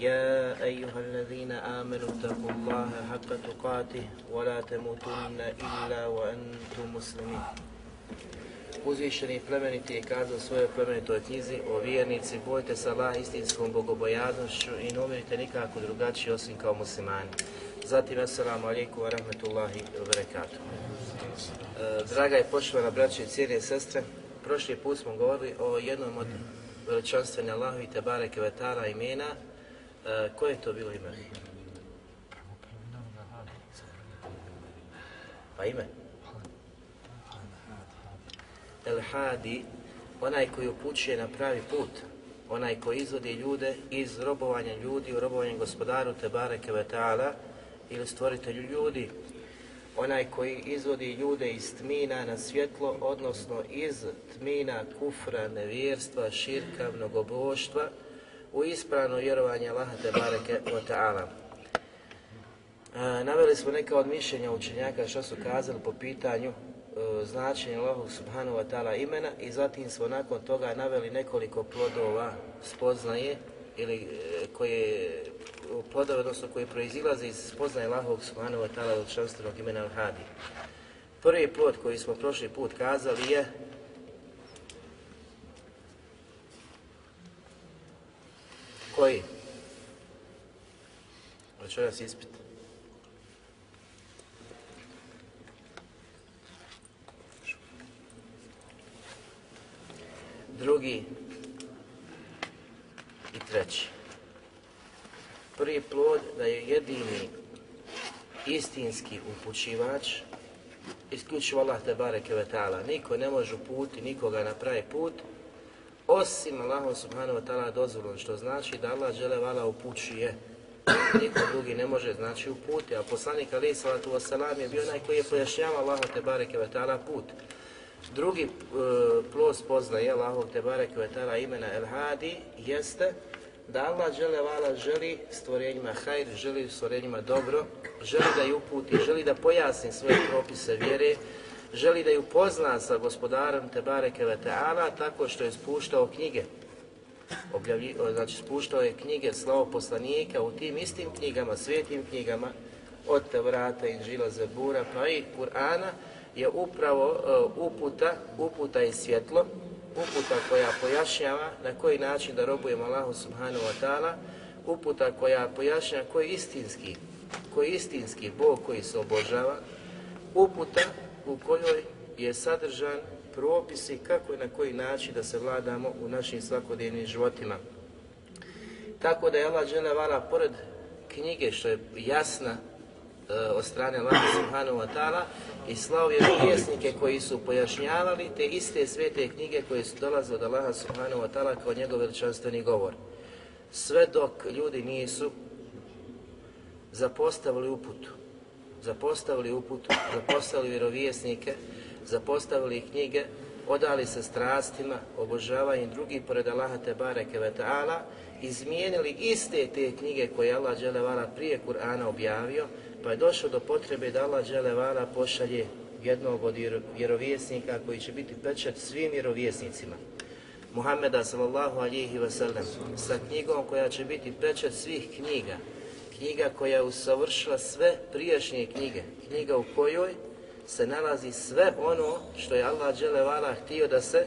يا أيها الذين آمنوا اتقوا الله حق تقاته ولا تموتن إلا وأنتم مسلمين Uzvišeni plemeniti je kazao u svojoj plemenitoj knjizi o vjernici, bojte se Allah istinskom bogobojaznošću i ne umirite nikako drugačije osim kao muslimani. Zatim, assalamu alaikum wa rahmetullahi wa barakatuh. E, Draga i poštovana braće i cijene sestre, prošli put smo govorili o jednom od veličanstvene Allahu i Tebare Kvetala imena. E, koje je to bilo ime? Pa ime? El Hadi, onaj koji upućuje na pravi put, onaj koji izvodi ljude iz robovanja ljudi u robovanje gospodaru Tebare Kvetala ili stvoritelju ljudi, onaj koji izvodi ljude iz tmina na svjetlo, odnosno iz tmina kufra, nevjerstva, širka, mnogoboštva, u ispravno vjerovanje Allaha te bareke wa ta'ala. Naveli smo neka od mišljenja učenjaka što su kazali po pitanju e, značenja Allahog subhanahu wa ta'ala imena i zatim smo nakon toga naveli nekoliko plodova spoznaje ili e, koje plodove, odnosno koji proizilaze iz spoznaje Allahovog subhanahu wa ta'ala veličanstvenog imena Al-Hadi. Prvi plod koji smo prošli put kazali je Koji? Večeras ispit. Drugi i treći. Prvi plod da je jedini istinski upućivač isključivo Allah te bareke ve ta'ala. Niko ne može uputi nikoga na pravi put osim Allahom subhanahu wa ta'ala dozvolom, što znači da Allah žele vala upućuje. Niko drugi ne može znači uputi, a poslanik alaih salatu wasalam je bio onaj koji je pojašnjava Allahom te bareke wa ta'ala put. Drugi e, plus poznaje Allahom te bareke wa ta'ala imena El Hadi jeste da Allah žele vala želi stvorenjima hajr, želi stvorenjima dobro, želi da ju uputi, želi da pojasni svoje propise vjere, želi da ju pozna sa gospodarom Tebareke ve Teala tako što je spuštao knjige. Objavlji, znači spuštao je knjige slavo poslanika u tim istim knjigama, svetim knjigama od Tevrata, Inžila, Zebura pa i Kur'ana je upravo uh, uputa, uputa i svjetlo, uputa koja pojašnjava na koji način da robujemo Allahu subhanahu wa ta'ala, uputa koja pojašnjava koji istinski, koji istinski Bog koji se obožava, uputa u kojoj je sadržan propisi kako i na koji način da se vladamo u našim svakodnevnim životima. Tako da je Allah vala pored knjige što je jasna e, od strane Allah subhanahu wa ta'ala i slao je vjesnike koji su pojašnjavali te iste svete knjige koje su dolazile od Allaha subhanahu wa ta'ala kao njegov veličanstveni govor. Sve dok ljudi nisu zapostavili uputu, zapostavili uputu, zapostavili vjerovjesnike, zapostavili knjige, odali se strastima, obožavanjem drugih pored Allaha te bareke ve ta'ala, izmijenili iste te knjige koje Allah dželevala prije Kur'ana objavio, pa je došlo do potrebe da Allah dželevala pošalje jednog od vjerovjesnika koji će biti pečat svim vjerovjesnicima. Muhammeda sallallahu alihi wasallam sa knjigom koja će biti pečat svih knjiga, knjiga koja je usavršila sve prijašnje knjige, knjiga u kojoj se nalazi sve ono što je Allah dželevala htio da se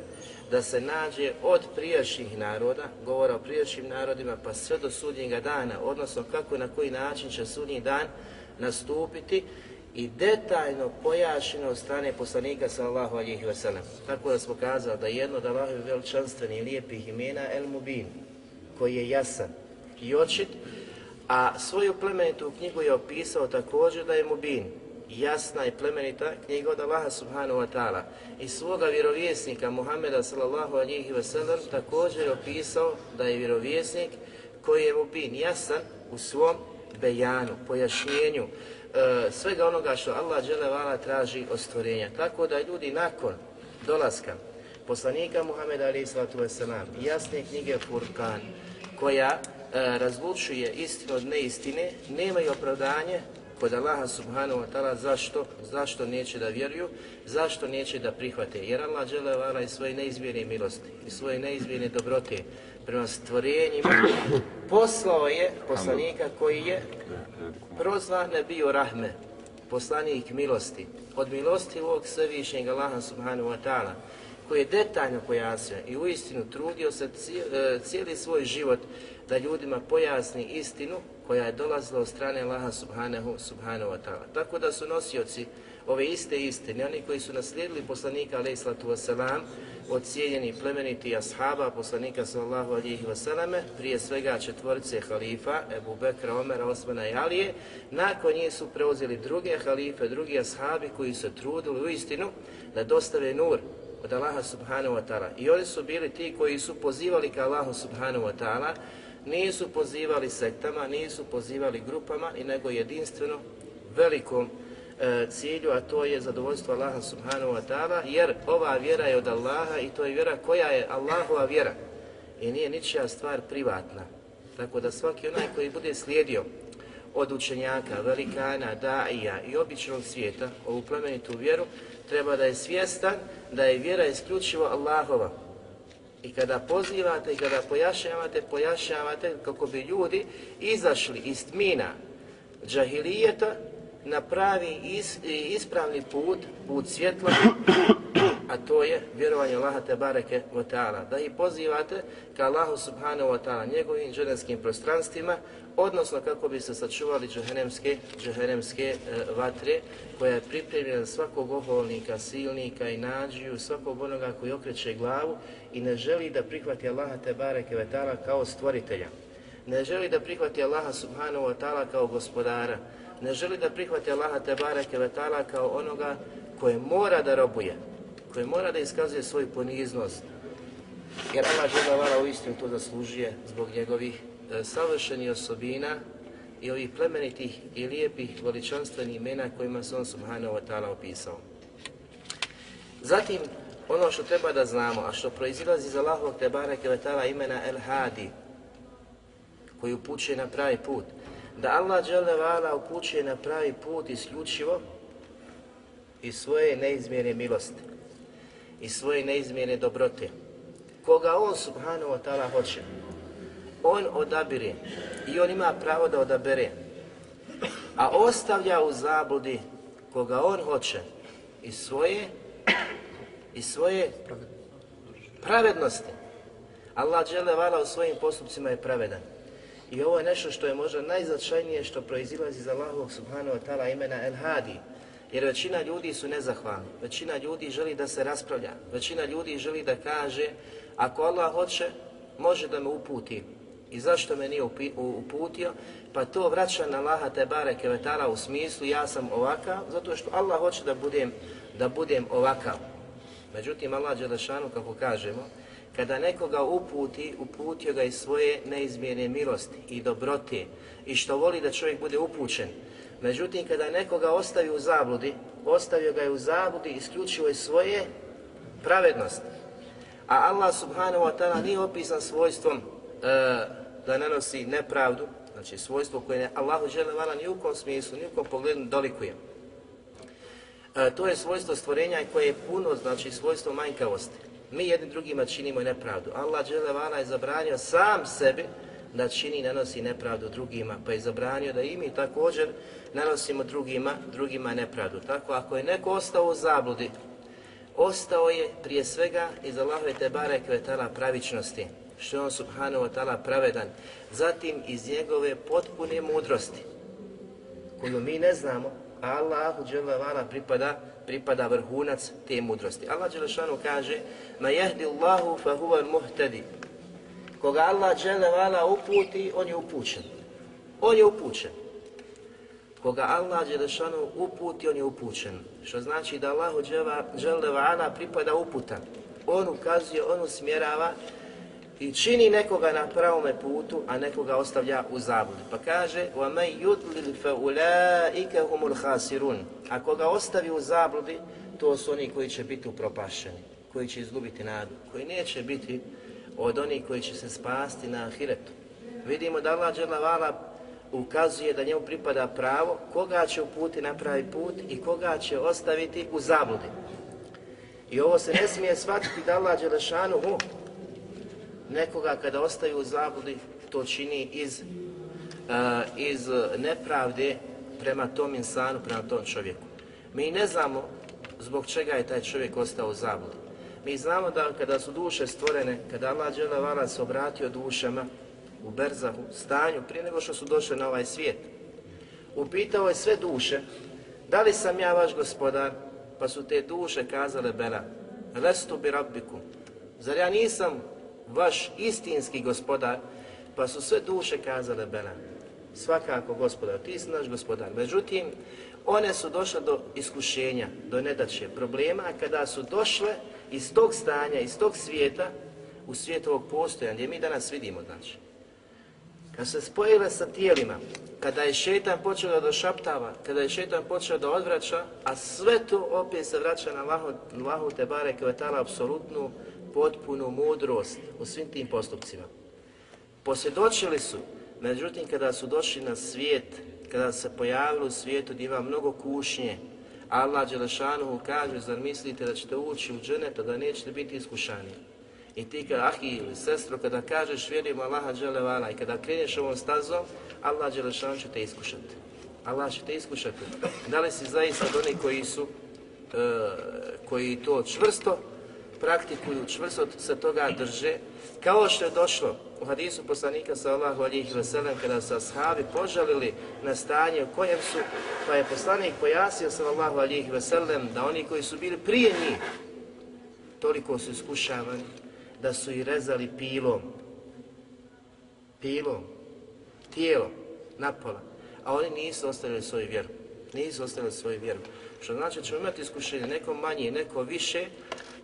da se nađe od prijašnjih naroda, govora o prijašnjim narodima, pa sve do sudnjega dana, odnosno kako i na koji način će sudnji dan nastupiti i detaljno pojašnjeno od strane poslanika sallallahu alihi wasallam. Tako da smo kazali da jedno od Allahovi veličanstvenih lijepih imena El Mubin, koji je jasan i očit, a svoju plemenitu knjigu je opisao također da je Mubin, jasna i plemenita knjiga od Allaha subhanahu wa ta'ala. I svoga vjerovjesnika Muhammeda sallallahu alihi wasallam također je opisao da je vjerovjesnik koji je Mubin, jasan u svom bejanu, pojašnjenju, e, svega onoga što Allah dželevala traži od stvorenja. Tako da ljudi nakon dolaska poslanika Muhameda alaih sallatu wasalam, jasne knjige Furkan, koja razlučuje istinu od neistine, nemaju opravdanje kod Allaha subhanahu wa ta'ala zašto, zašto neće da vjeruju, zašto neće da prihvate. Jer Allah dželevala i svoje neizmjerne milosti i svoje neizmjerne dobrote prema stvorenjima poslao je poslanika koji je prozvan bio rahme, poslanik milosti. Od milosti ovog svevišnjeg Allaha subhanahu wa ta'ala koji je detaljno pojasnio i uistinu trudio se e, cijeli svoj život da ljudima pojasni istinu koja je dolazila od strane Allaha subhanahu, subhanahu wa ta'ala. Tako da su nosioci ove iste istine, oni koji su naslijedili poslanika alaih sallatu wasalam, od plemeniti ashaba poslanika sallallahu alihi wasalame, prije svega četvorice halifa, Ebu Bekra, Omera, Osmana i Alije, nakon njih su preuzeli druge halife, drugi ashabi koji su trudili u istinu da dostave nur od Allaha subhanahu wa ta'ala. I oni su bili ti koji su pozivali ka Allahu subhanahu wa ta'ala, nisu pozivali sektama, nisu pozivali grupama, i nego jedinstveno velikom e, cilju, a to je zadovoljstvo Allaha subhanahu wa ta'ala, jer ova vjera je od Allaha i to je vjera koja je Allahova vjera i nije ničija stvar privatna. Tako da svaki onaj koji bude slijedio od učenjaka, velikana, daija i običnog svijeta ovu plemenitu vjeru, treba da je svjestan da je vjera isključivo Allahova. I kada pozivate i kada pojašnjavate, pojašnjavate kako bi ljudi izašli iz tmina džahilijeta na pravi is, ispravni put, put svjetla, a to je vjerovanje Allaha te bareke ta'ala. Da ih pozivate ka Allahu subhanahu wa ta'ala, njegovim dženevskim prostranstvima, odnosno kako bi se sačuvali džehennemske, džehennemske e, vatre, koja je pripremljena svakog oholnika, silnika i nađiju, svakog onoga koji okreće glavu i ne želi da prihvati Allaha te bareke wa ta'ala kao stvoritelja. Ne želi da prihvati Allaha subhanahu wa ta'ala kao gospodara, ne želi da prihvati Allaha te bareke ve ta'ala kao onoga koje mora da robuje, koje mora da iskazuje svoju poniznost. Jer Allah dželle u istinu to zaslužuje zbog njegovih savršenih osobina i ovih plemenitih i lijepih veličanstvenih imena kojima se on subhanahu wa ta'ala opisao. Zatim, ono što treba da znamo, a što proizilazi iz Allahovog te bareke ve ta'ala imena El Hadi, koji upućuje na pravi put, da Allah dželevala upućuje na pravi put isključivo i svoje neizmjene milosti i svoje neizmjene dobrote. Koga on subhanahu wa ta'ala hoće, on odabire i on ima pravo da odabere, a ostavlja u zabludi koga on hoće i svoje i svoje pravednosti. Allah dželevala u svojim postupcima je pravedan. I ovo je nešto što je možda najznačajnije što proizilazi iz Allahovog subhanahu wa ta'ala imena El Hadi. Jer većina ljudi su nezahvalni, većina ljudi želi da se raspravlja, većina ljudi želi da kaže ako Allah hoće, može da me uputi. I zašto me nije uputio? Pa to vraća na te bareke vetala u smislu ja sam ovakav, zato što Allah hoće da budem, da budem ovakav. Međutim, Allah Đelešanu, kako kažemo, kada nekoga uputi, uputio ga iz svoje neizmjene milosti i dobrote i što voli da čovjek bude upućen. Međutim, kada nekoga ostavi u zabludi, ostavio ga je u zabludi isključivo iz svoje pravednosti. A Allah subhanahu wa ta'ala nije opisan svojstvom e, da nanosi nepravdu, znači svojstvo koje ne Allahu žele vala ni u kom smislu, ni u kom pogledu dolikuje. E, to je svojstvo stvorenja koje je puno, znači svojstvo manjkavosti Mi jedni drugima činimo nepravdu. Allah dželevala je zabranio sam sebi da čini i nanosi nepravdu drugima, pa je zabranio da i mi također nanosimo drugima, drugima nepravdu. Tako ako je neko ostao u zabludi, ostao je prije svega iz Allahove Tebare Kvetala pravičnosti, što je on subhanahu wa ta'ala pravedan, zatim iz njegove potpune mudrosti, koju mi ne znamo, a Allahu dželevala pripada, pripada vrhunac te mudrosti. Allah dželešanu kaže, ma jehdi Allahu fa huwa muhtadi. Koga Allah dželevala uputi, on je upućen. On je upućen. Koga Allah dželešanu uputi, on je upućen. Što znači da Allahu dželevala pripada uputa. On ukazuje, on usmjerava i čini nekoga na pravome putu, a nekoga ostavlja u zabludi. Pa kaže وَمَنْ يُدْلِلْ فَأُولَٰئِكَ هُمُ الْخَاسِرُونَ Ako ga ostavi u zabludi, to su oni koji će biti upropašeni, koji će izgubiti nadu, koji neće biti od onih koji će se spasti na ahiretu. Vidimo da Allah dželavala ukazuje da njemu pripada pravo, koga će uputi na pravi put i koga će ostaviti u zabludi. I ovo se ne smije shvatiti da Allah Đelešanuhu nekoga kada ostaju u zabludi to čini iz, uh, iz nepravde prema tom insanu, prema tom čovjeku. Mi ne znamo zbog čega je taj čovjek ostao u zabludi. Mi znamo da kada su duše stvorene, kada Allah Đelevala se obratio dušama u Berzahu, stanju, prije nego što su došle na ovaj svijet, upitao je sve duše, da li sam ja vaš gospodar? Pa su te duše kazale Bela, lestu bi rabbiku, zar ja nisam vaš istinski gospodar, pa su sve duše kazale Bela. Svakako gospodar, ti si naš gospodar. Međutim, one su došle do iskušenja, do nedaće, problema, kada su došle iz tog stanja, iz tog svijeta, u svijet ovog postojanja, gdje mi danas vidimo, znači. Kad se spojile sa tijelima, kada je šetan počeo da došaptava, kada je šetan počeo da odvraća, a sve to opet se vraća na Allahu, Allahu te bare kvetala apsolutnu potpunu mudrost u svim tim postupcima. Posvjedočili su, međutim kada su došli na svijet, kada se pojavili u svijetu gdje ima mnogo kušnje, Allah Đelešanuhu kaže, zar mislite da ćete ući u dženeta, da nećete biti iskušani? I ti kada, ahi ili sestro, kada kažeš vjerujem Allaha Đelevala i kada kreneš ovom stazom, Allah Đelešanu će te iskušati. Allah će te iskušati. Da li si zaista od onih koji su, uh, koji to čvrsto praktikuju, čvrsto se toga drže, kao što je došlo u hadisu poslanika sallahu alihi veselem kada su ashabi požalili na stanje u kojem su, pa je poslanik pojasnio sallahu alihi veselem da oni koji su bili prije njih toliko su iskušavani da su i rezali pilom, pilom, tijelo, napola, a oni nisu ostavili svoju vjeru, nisu ostavili svoju vjeru. Što znači da ćemo imati iskušenje, neko manje, neko više,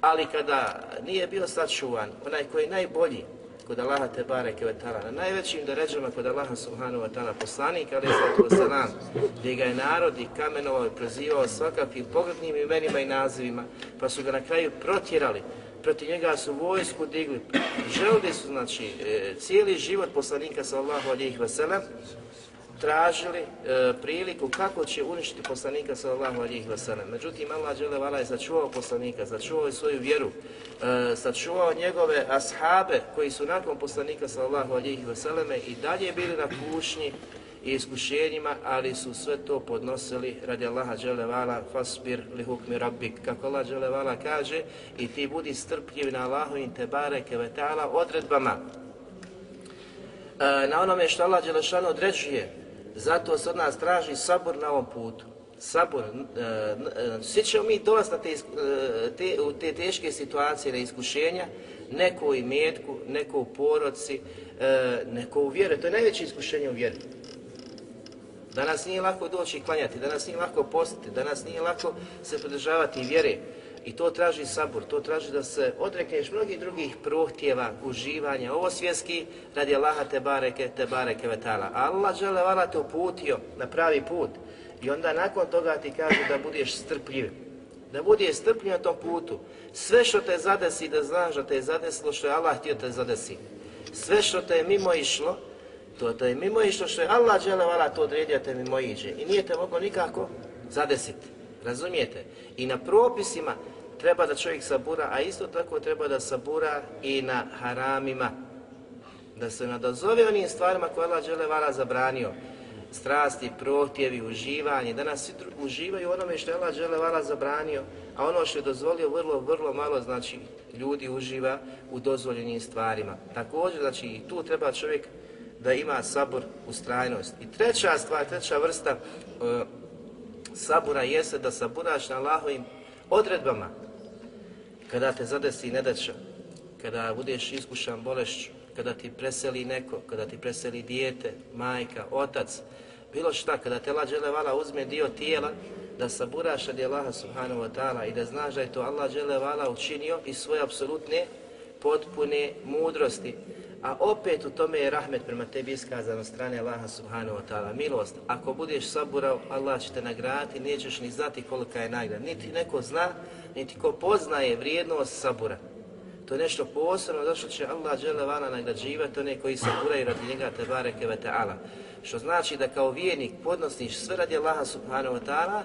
ali kada nije bio sačuvan, onaj koji je najbolji kod Allaha te bareke ve ta'ala, na najvećim deređama kod Allaha subhanahu wa ta'ala, poslanik ali sallatu wasalam, gdje ga je narod i kamenovao i prozivao svakakvim pogrdnim imenima i nazivima, pa su ga na kraju protjerali, protiv njega su vojsku digli, želili su znači e, cijeli život poslanika sallahu alihi wasalam, tražili e, priliku kako će uništiti poslanika sallallahu alejhi ve sellem. Međutim Allah dželle vala je sačuvao poslanika, sačuvao je svoju vjeru, e, sačuvao njegove ashabe koji su nakon poslanika sallallahu alejhi ve selleme i dalje bili na kušnji i iskušenjima, ali su sve to podnosili radi Allaha dželle vala fasbir li hukmi rabbik. Kako Allah dželle vala kaže i ti budi strpljiv na Allahovim te bareke ve taala odredbama. E, na onome što Allah Đelešanu određuje, Zato se od nas traži sabor na ovom putu. Sabor, e, e, svi ćemo mi dolaziti na te, e, te, u te teške situacije na iskušenja, neko u imetku, neko u poroci, neko u vjeru. To je najveće iskušenje u vjeru. Danas nije lako doći i klanjati, danas nije lako postiti, danas nije lako se pridržavati vjere. I to traži sabor, to traži da se odrekneš mnogih drugih prohtjeva, uživanja, ovo svjetski radi Allaha te bareke, te bareke vetala. Allah žele vala te uputio na pravi put i onda nakon toga ti kaže da budeš strpljiv. Da budeš strpljiv na tom putu. Sve što te zadesi, da znaš da te je zadesilo što je Allah htio te zadesi. Sve što te je mimo išlo, to je mimo išlo što je Allah žele vala to odredio te mimo iđe. I nije te moglo nikako zadesiti. Razumijete? I na propisima treba da čovjek sabura, a isto tako treba da sabura i na haramima. Da se nadozove onim stvarima koje Allah žele vala zabranio. Strasti, prohtjevi, uživanje. Danas svi uživaju onome što je Allah žele vala zabranio, a ono što je dozvolio vrlo, vrlo malo, znači ljudi uživa u dozvoljenim stvarima. Također, znači i tu treba čovjek da ima sabor u strajnost. I treća stvar, treća vrsta e, sabura jeste da saburaš na Allahovim odredbama. Kada te zadesi nedaća, kada budeš iskušan bolešću, kada ti preseli neko, kada ti preseli dijete, majka, otac, bilo šta, kada te Allah vala uzme dio tijela, da saburaš od Allaha subhanahu wa ta'ala i da znaš da je to Allah vala učinio i svoje apsolutne potpune mudrosti. A opet u tome je rahmet prema tebi iskazan od strane Allaha subhanahu wa ta'ala, milost. Ako budeš saburao, Allah će te nagraditi, nećeš ni znati kolika je nagrada. Niti neko zna, niti ko poznaje vrijednost sabura. To je nešto posebno, zašto će Allah vana nagrađivati one koji saburaju radi njega te bareke ve ta'ala. Što znači da kao vijenik podnosiš sve radi Allaha subhanahu wa ta'ala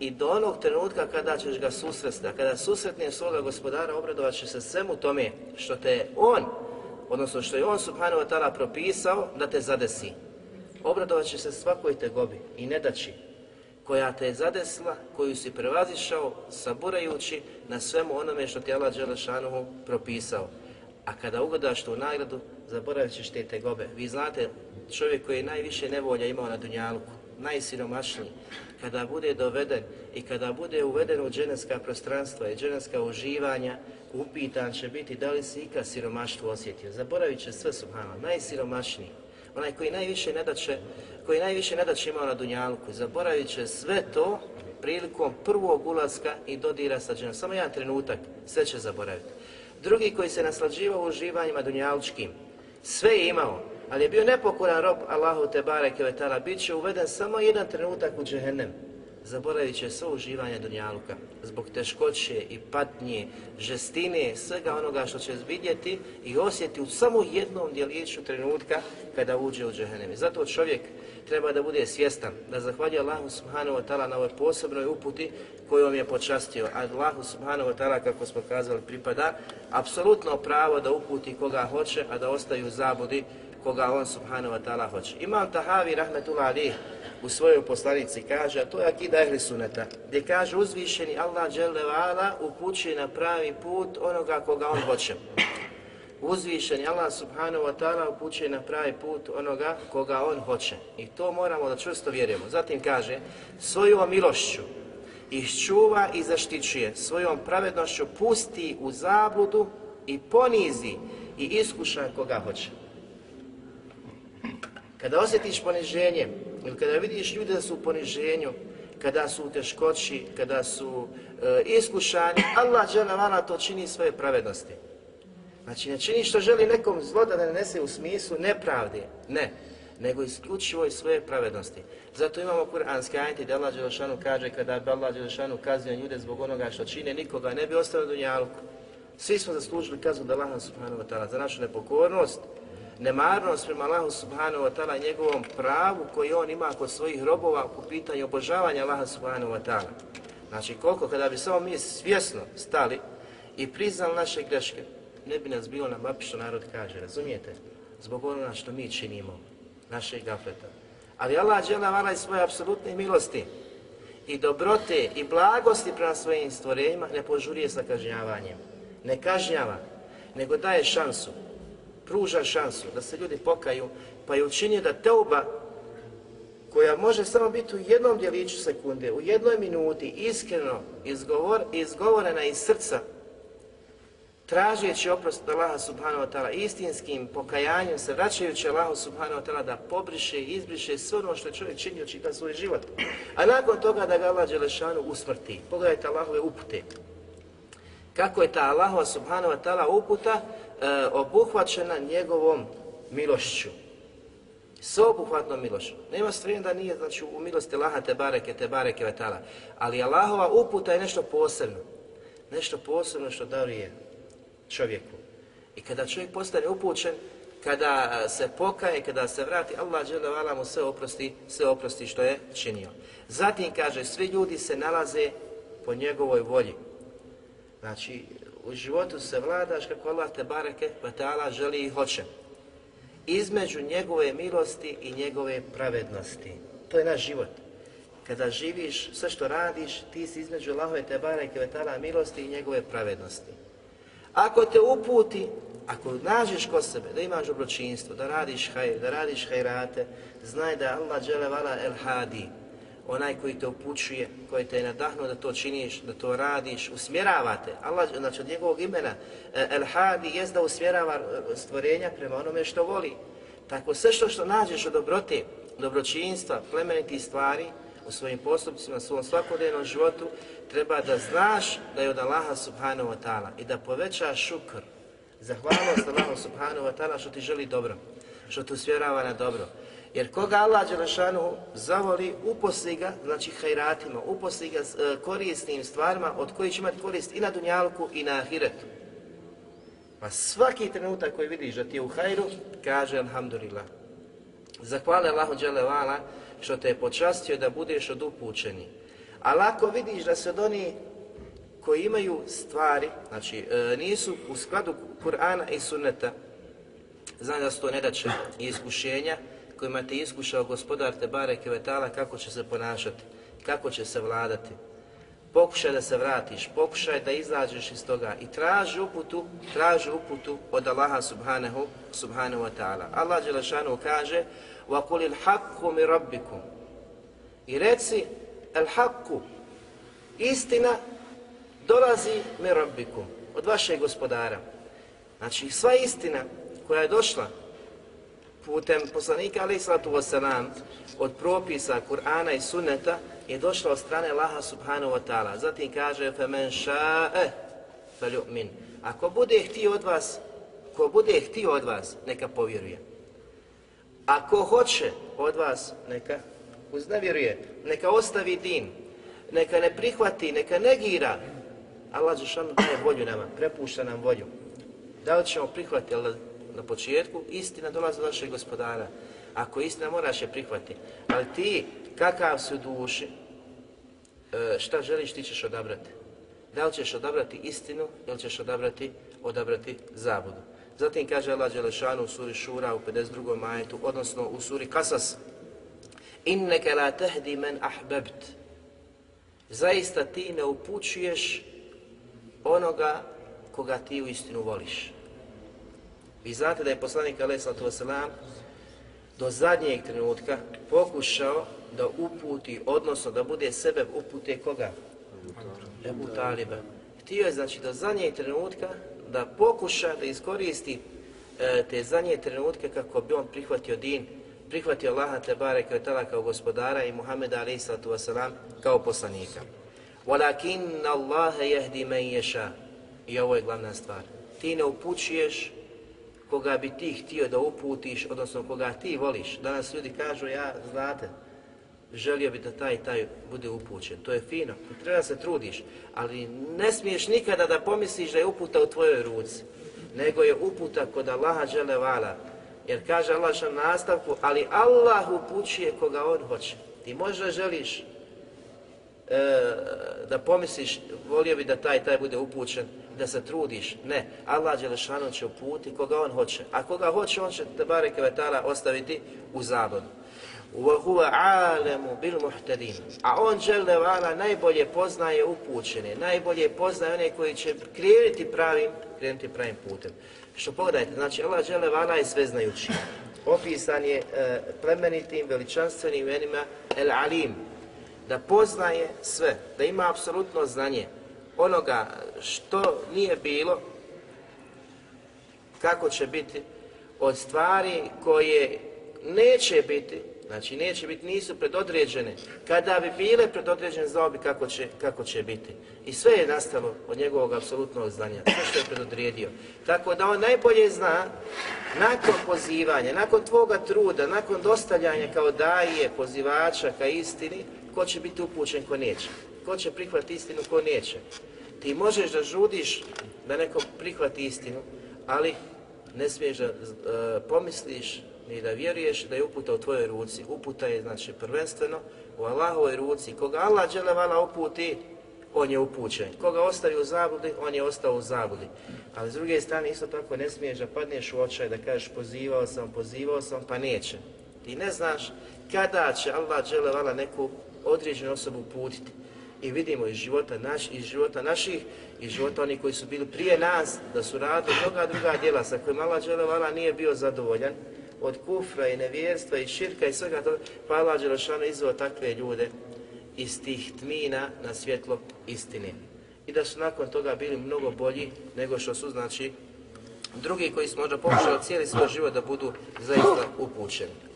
i do onog trenutka kada ćeš ga susresti, a kada susretneš svoga gospodara, obradovat će se svemu tome što te on, odnosno što je on subhanahu wa ta'ala propisao da te zadesi. Obradovat će se svakoj tegobi i nedaći koja te je zadesla, koju si prevazišao saburajući na svemu onome što ti Allah Đelešanuhu propisao. A kada ugodaš tu nagradu, zaboravit ćeš te tegobe. Vi znate, čovjek koji je najviše nevolja imao na Dunjalku, najsiromašniji, kada bude doveden i kada bude uveden u dženevska prostranstva i dženevska uživanja, upitan će biti da li si ikad siromaštvo osjetio. Zaboravit će sve subhano, najsiromašniji, onaj koji najviše ne daće, koji najviše ne daće imao na Dunjalku, zaboravit će sve to prilikom prvog ulaska i dodira sa dženom. Samo jedan trenutak, sve će zaboraviti. Drugi koji se naslađivao uživanjima dunjalučkim, sve je imao, ali je bio nepokoran rob Allahu te bareke bit će uveden samo jedan trenutak u džehennem. Zaboravit će sve uživanje dunjaluka zbog teškoće i patnje, žestine, svega onoga što će vidjeti i osjeti u samo jednom djeliću trenutka kada uđe u džehennem. zato čovjek treba da bude svjestan da zahvalja Allahu subhanahu wa ta'ala na ovoj posebnoj uputi kojom je počastio. A Allahu subhanahu wa ta'ala, kako smo kazali, pripada apsolutno pravo da uputi koga hoće, a da ostaju zabudi koga on subhanahu wa ta'ala hoće. Imam Tahavi rahmetullah ali u svojoj poslanici kaže, a to je akida ehli suneta, gdje kaže uzvišeni Allah dželevala upućuje na pravi put onoga koga on hoće. Uzvišeni Allah subhanahu wa ta'ala upućuje na pravi put onoga koga on hoće. I to moramo da čvrsto vjerujemo. Zatim kaže, svojom milošću iščuva i zaštićuje, svojom pravednošću pusti u zabludu i ponizi i iskuša koga hoće. Kada osjetiš poniženje ili kada vidiš ljude da su u poniženju, kada su u teškoći, kada su e, iskušani, Allah vana to čini svoje pravednosti. Znači ne čini što želi nekom zlo da ne nese u smislu nepravde, ne, nego isključivo iz svoje pravednosti. Zato imamo kuranski ajeti da Allah Đelešanu kaže kada bi Allah Đelešanu kaznio ljude zbog onoga što čine, nikoga ne bi ostalo dunjalku. Svi smo zaslužili kaznu da Allah subhanahu wa ta'ala za našu nepokornost, nemarnost prema Allahu subhanahu wa ta'ala njegovom pravu koji on ima kod svojih robova po pitanju obožavanja Allaha subhanahu wa ta'ala. Znači koliko kada bi samo mi svjesno stali i priznali naše greške, ne bi nas bilo na mapi što narod kaže, razumijete? Zbog onoga što mi činimo, naše gafleta. Ali Allah žele vala i svoje apsolutne milosti i dobrote i blagosti prema svojim stvorenjima ne požurije sa kažnjavanjem. Ne kažnjava, nego daje šansu pruža šansu da se ljudi pokaju, pa je učinio da teuba koja može samo biti u jednom djeliću sekunde, u jednoj minuti, iskreno izgovor, izgovorena iz srca, tražeći oprost Allaha subhanahu wa ta'ala, istinskim pokajanjem se vraćajući Allahu subhanahu wa ta'ala da pobriše i izbriše sve ono što je čovjek činio čitav svoj život. A nakon toga da ga Allah Đelešanu usmrti. Pogledajte Allahove upute. Kako je ta Allahova subhanahu wa ta'ala uputa e, obuhvaćena njegovom milošću. Sveobuhvatnom milošću. Nema stvari da nije znači, u milosti Allaha te bareke, te bareke vetala. Ali Allahova uputa je nešto posebno. Nešto posebno što daruje čovjeku. I kada čovjek postane upućen, kada se pokaje, kada se vrati, Allah dželle mu sve oprosti, sve oprosti što je činio. Zatim kaže, svi ljudi se nalaze po njegovoj volji. Znači, u životu se vladaš kako Allah te bareke vatala želi i hoće. Između njegove milosti i njegove pravednosti. To je naš život. Kada živiš, sve što radiš, ti si između Allahove te bareke vatala milosti i njegove pravednosti. Ako te uputi, ako nađeš kod sebe da imaš dobročinstvo, da radiš hajr, da radiš hajrate, znaj da Allah dželevala el hadi, onaj koji te upućuje, koji te je nadahnuo da to činiš, da to radiš, usmjeravate. Allah, znači od njegovog imena, e, El Hadi, jest da usmjerava e, stvorenja prema onome što voli. Tako sve što, što nađeš od dobrote, dobročinstva, plemenitih stvari, u svojim postupcima, u svom svakodnevnom životu, treba da znaš da je od Allaha subhanahu wa ta'ala i da povećaš šukr, zahvalnost Allahu subhanahu wa ta'ala što ti želi dobro, što te usmjerava na dobro. Jer koga Allah Đelešanu zavoli, uposli ga, znači hajratima, uposli ga e, korisnim stvarima od kojih će imati korist i na dunjalku i na ahiretu. Pa svaki trenutak koji vidiš da ti je u hajru, kaže Alhamdulillah. Zahvali Allahu Đelevala što te je počastio da budeš od upućeni. Ali ako vidiš da se od oni koji imaju stvari, znači e, nisu u skladu Kur'ana i Sunneta, znam da su to nedaće i iskušenja, kojima te iskušao gospodar te bare kevetala kako će se ponašati, kako će se vladati. Pokušaj da se vratiš, pokušaj da izađeš iz toga i traži uputu, traži uputu od Allaha subhanahu, subhanahu wa ta'ala. Allah Đelešanu kaže وَقُلِ الْحَقُّ مِ رَبِّكُمْ I reci el haqqu, istina dolazi mi rabbikum, od vašeg gospodara. Znači sva istina koja je došla putem poslanika alaih sallatu wasalam od propisa Kur'ana i Sunneta je došla od strane Allaha subhanahu wa ta'ala. Zatim kaže فَمَنْ شَاءَ فَلْيُؤْمِنْ Ako bude htio od vas, ko bude htio od vas, neka povjeruje. Ako hoće od vas, neka uznevjeruje, neka ostavi din, neka ne prihvati, neka negira. Allah Žešanu daje volju nama, prepušta nam volju. Da li ćemo prihvatiti, ali na početku, istina dolazi od našeg gospodara. Ako istina moraš je prihvati. Ali ti, kakav si u duši, e, šta želiš ti ćeš odabrati. Da li ćeš odabrati istinu ili ćeš odabrati, odabrati zabudu. Zatim kaže Allah Đelešanu u suri Šura u 52. majetu, odnosno u suri Kasas, Inneke la tehdi men ahbebt. Zaista ti ne upućuješ onoga koga ti u istinu voliš. Vi znate da je poslanik a.s. do zadnjeg trenutka pokušao da uputi, odnosno da bude sebe upute koga? Ebu Taliba. Htio je znači do zadnjeg trenutka da pokuša da iskoristi e, te zadnje trenutke kako bi on prihvatio din, prihvatio Allaha te barek kao gospodara i Muhammeda a.s. kao poslanika. وَلَكِنَّ اللَّهَ يَهْدِ مَنْ يَشَا I ovo je glavna stvar. Ti ne upućuješ koga bi ti htio da uputiš, odnosno koga ti voliš. Danas ljudi kažu, ja, znate, želio bi da taj taj bude upućen. To je fino, treba se trudiš, ali ne smiješ nikada da pomisliš da je uputa u tvojoj ruci, nego je uputa kod Allaha vala. Jer kaže Allah na nastavku, ali Allah upućuje koga On hoće. Ti možda želiš da pomisliš, volio bi da taj taj bude upućen, da se trudiš. Ne, Allah Đelešanu će uputi koga on hoće. A koga hoće, on će te bareke vetala ostaviti u zabodu. وَهُوَ عَالَمُ بِالْمُحْتَدِينَ A on Đelevala najbolje poznaje upućene, najbolje poznaje one koji će krenuti pravim, krenuti pravim putem. Što pogledajte, znači Allah Đelevala je sveznajući. Opisan je e, plemenitim, veličanstvenim imenima El Alim, da poznaje sve, da ima apsolutno znanje onoga što nije bilo, kako će biti, od stvari koje neće biti, znači neće biti, nisu predodređene, kada bi bile predodređene, znao bi kako će, kako će biti. I sve je nastalo od njegovog apsolutnog znanja, sve što je predodredio. Tako da on najbolje zna, nakon pozivanja, nakon tvoga truda, nakon dostavljanja kao daje pozivača ka istini, ko će biti upućen, ko neće. Ko će prihvatiti istinu, ko neće. Ti možeš da žudiš da neko prihvati istinu, ali ne smiješ da e, pomisliš ni da vjeruješ da je uputa u tvojoj ruci. Uputa je znači prvenstveno u Allahovoj ruci. Koga Allah vala uputi, on je upućen. Koga ostavi u zabludi, on je ostao u zabludi. Ali s druge strane isto tako ne smiješ da padneš u očaj da kažeš pozivao sam, pozivao sam, pa neće. Ti ne znaš kada će Allah dželevala neku određenu osobu uputiti. I vidimo iz života, naš, iz života naših, iz života onih koji su bili prije nas, da su radili mnoga druga djela sa kojima Allah dželevala nije bio zadovoljan, od kufra i nevjerstva i širka i svega toga, pa Allah Đelešanu izveo takve ljude iz tih tmina na svjetlo istine. I da su nakon toga bili mnogo bolji nego što su, znači, drugi koji su možda pokušali cijeli svoj život da budu zaista upućeni.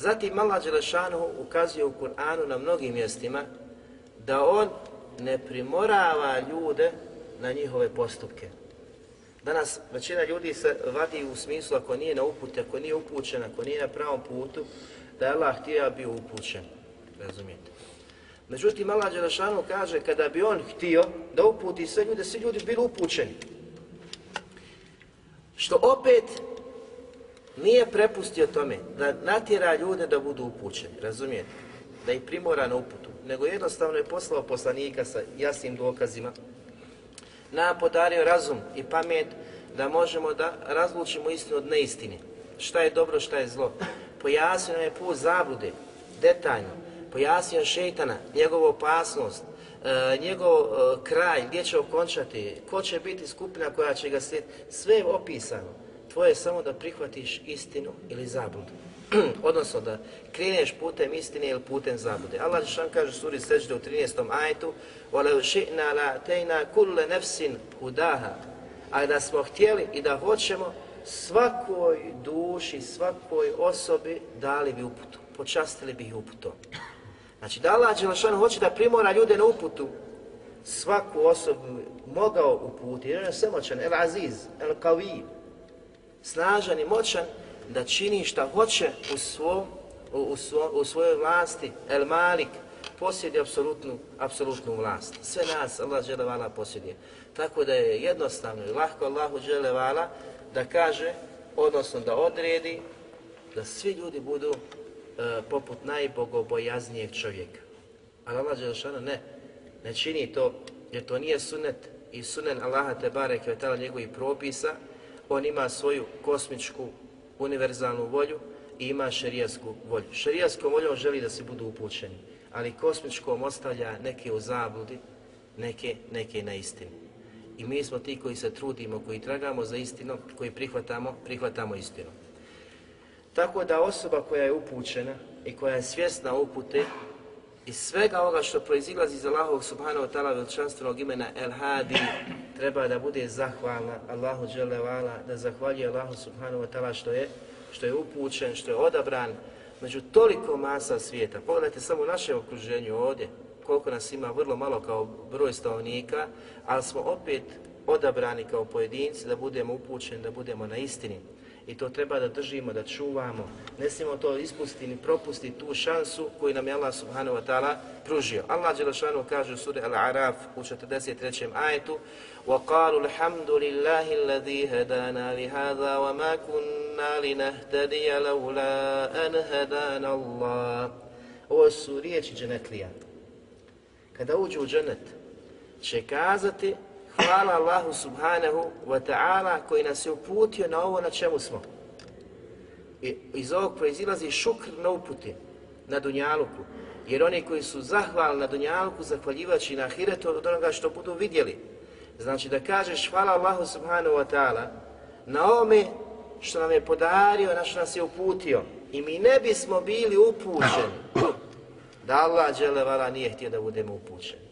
Zatim Allah Đelešanu ukazuje u Kur'anu na mnogim mjestima da on ne primorava ljude na njihove postupke. Danas većina ljudi se vadi u smislu ako nije na upute, ako nije upućen, ako nije na pravom putu, da je Allah htio bio upućen. Razumijete? Međutim, Allah Đelešanu kaže kada bi on htio da uputi sve ljude, svi ljudi bili upućeni. Što opet nije prepustio tome da natjera ljude da budu upućeni, razumijete? Da ih primora na uputu, nego jednostavno je poslao poslanika sa jasnim dokazima, nam podario razum i pamet da možemo da razlučimo istinu od neistine. Šta je dobro, šta je zlo. Pojasnio nam je put zablude, detaljno. Pojasnio šeitana, njegovu opasnost, e, njegov e, kraj, gdje će okončati, ko će biti skupina koja će ga slijediti. Sve je opisano. Tvoje je samo da prihvatiš istinu ili zabludu. Odnosno da kreneš putem istine ili putem zabude. Allah Žešan kaže suri Sežde u 13. ajetu وَلَوْ شِئْنَا لَعْتَيْنَا كُلَّ نَفْسٍ هُدَاهَا Ali da smo htjeli i da hoćemo svakoj duši, svakoj osobi dali bi uputu, počastili bi ih uputom. Znači da Allah Đelešanu hoće da primora ljude na uputu, svaku osobu mogao uputi, jer je svemoćan, el aziz, el kavi, snažan i moćan, da čini šta hoće u, svom, u, svo, u svojoj vlasti, el malik, posjedi apsolutnu, apsolutnu vlast. Sve nas Allah dželevala posjeduje. Tako da je jednostavno i lahko Allahu dželevala da kaže, odnosno da odredi, da svi ljudi budu e, poput najbogobojaznijeg čovjeka. Ali Allah dželešana ne, ne čini to, jer to nije sunet i sunen Allaha te bareke ve njegovih propisa, on ima svoju kosmičku univerzalnu volju i ima šerijasku volju. Šerijaskom voljom želi da se budu upućeni, ali kosmičkom ostavlja neke u zabludi, neke, neke na istinu. I mi smo ti koji se trudimo, koji tragamo za istinom, koji prihvatamo, prihvatamo istinu. Tako da osoba koja je upućena i koja je svjesna upute i svega ovoga što proizilazi iz Allahovog subhanahu wa ta'ala veličanstvenog imena El Hadi treba da bude zahvalna Allahu dželevala, da zahvaljuje Allahu subhanahu wa ta'ala što je, što je upućen, što je odabran među toliko masa svijeta. Pogledajte samo u našem okruženju ovdje, koliko nas ima vrlo malo kao broj stanovnika, ali smo opet odabrani kao pojedinci da budemo upućeni, da budemo na istini i to treba da držimo, da čuvamo. Ne smijemo to ispustiti ni propustiti tu šansu koju nam je Allah subhanahu wa ta'ala pružio. Allah Đelešanu kaže u suri Al-Araf u 43. ajetu وَقَالُوا الْحَمْدُ لِلَّهِ الَّذِي هَدَانَا لِهَذَا وَمَا كُنَّا لِنَهْتَدِيَ لَوْلَا أَنْ هَدَانَ اللَّهِ Ovo su riječi dženetlija. Kada uđu u dženet, će kazati hvala Allahu subhanahu wa ta'ala koji nas je uputio na ovo na čemu smo. I iz ovog proizilazi šukr na uputi, na Dunjaluku. Jer oni koji su zahvalni na Dunjaluku, zahvaljivači na Ahiretu od onoga što budu vidjeli. Znači da kažeš hvala Allahu subhanahu wa ta'ala na ovome što nam je podario, na što nas je uputio. I mi ne bismo bili upućeni da Allah dželevala nije htio da budemo upućeni.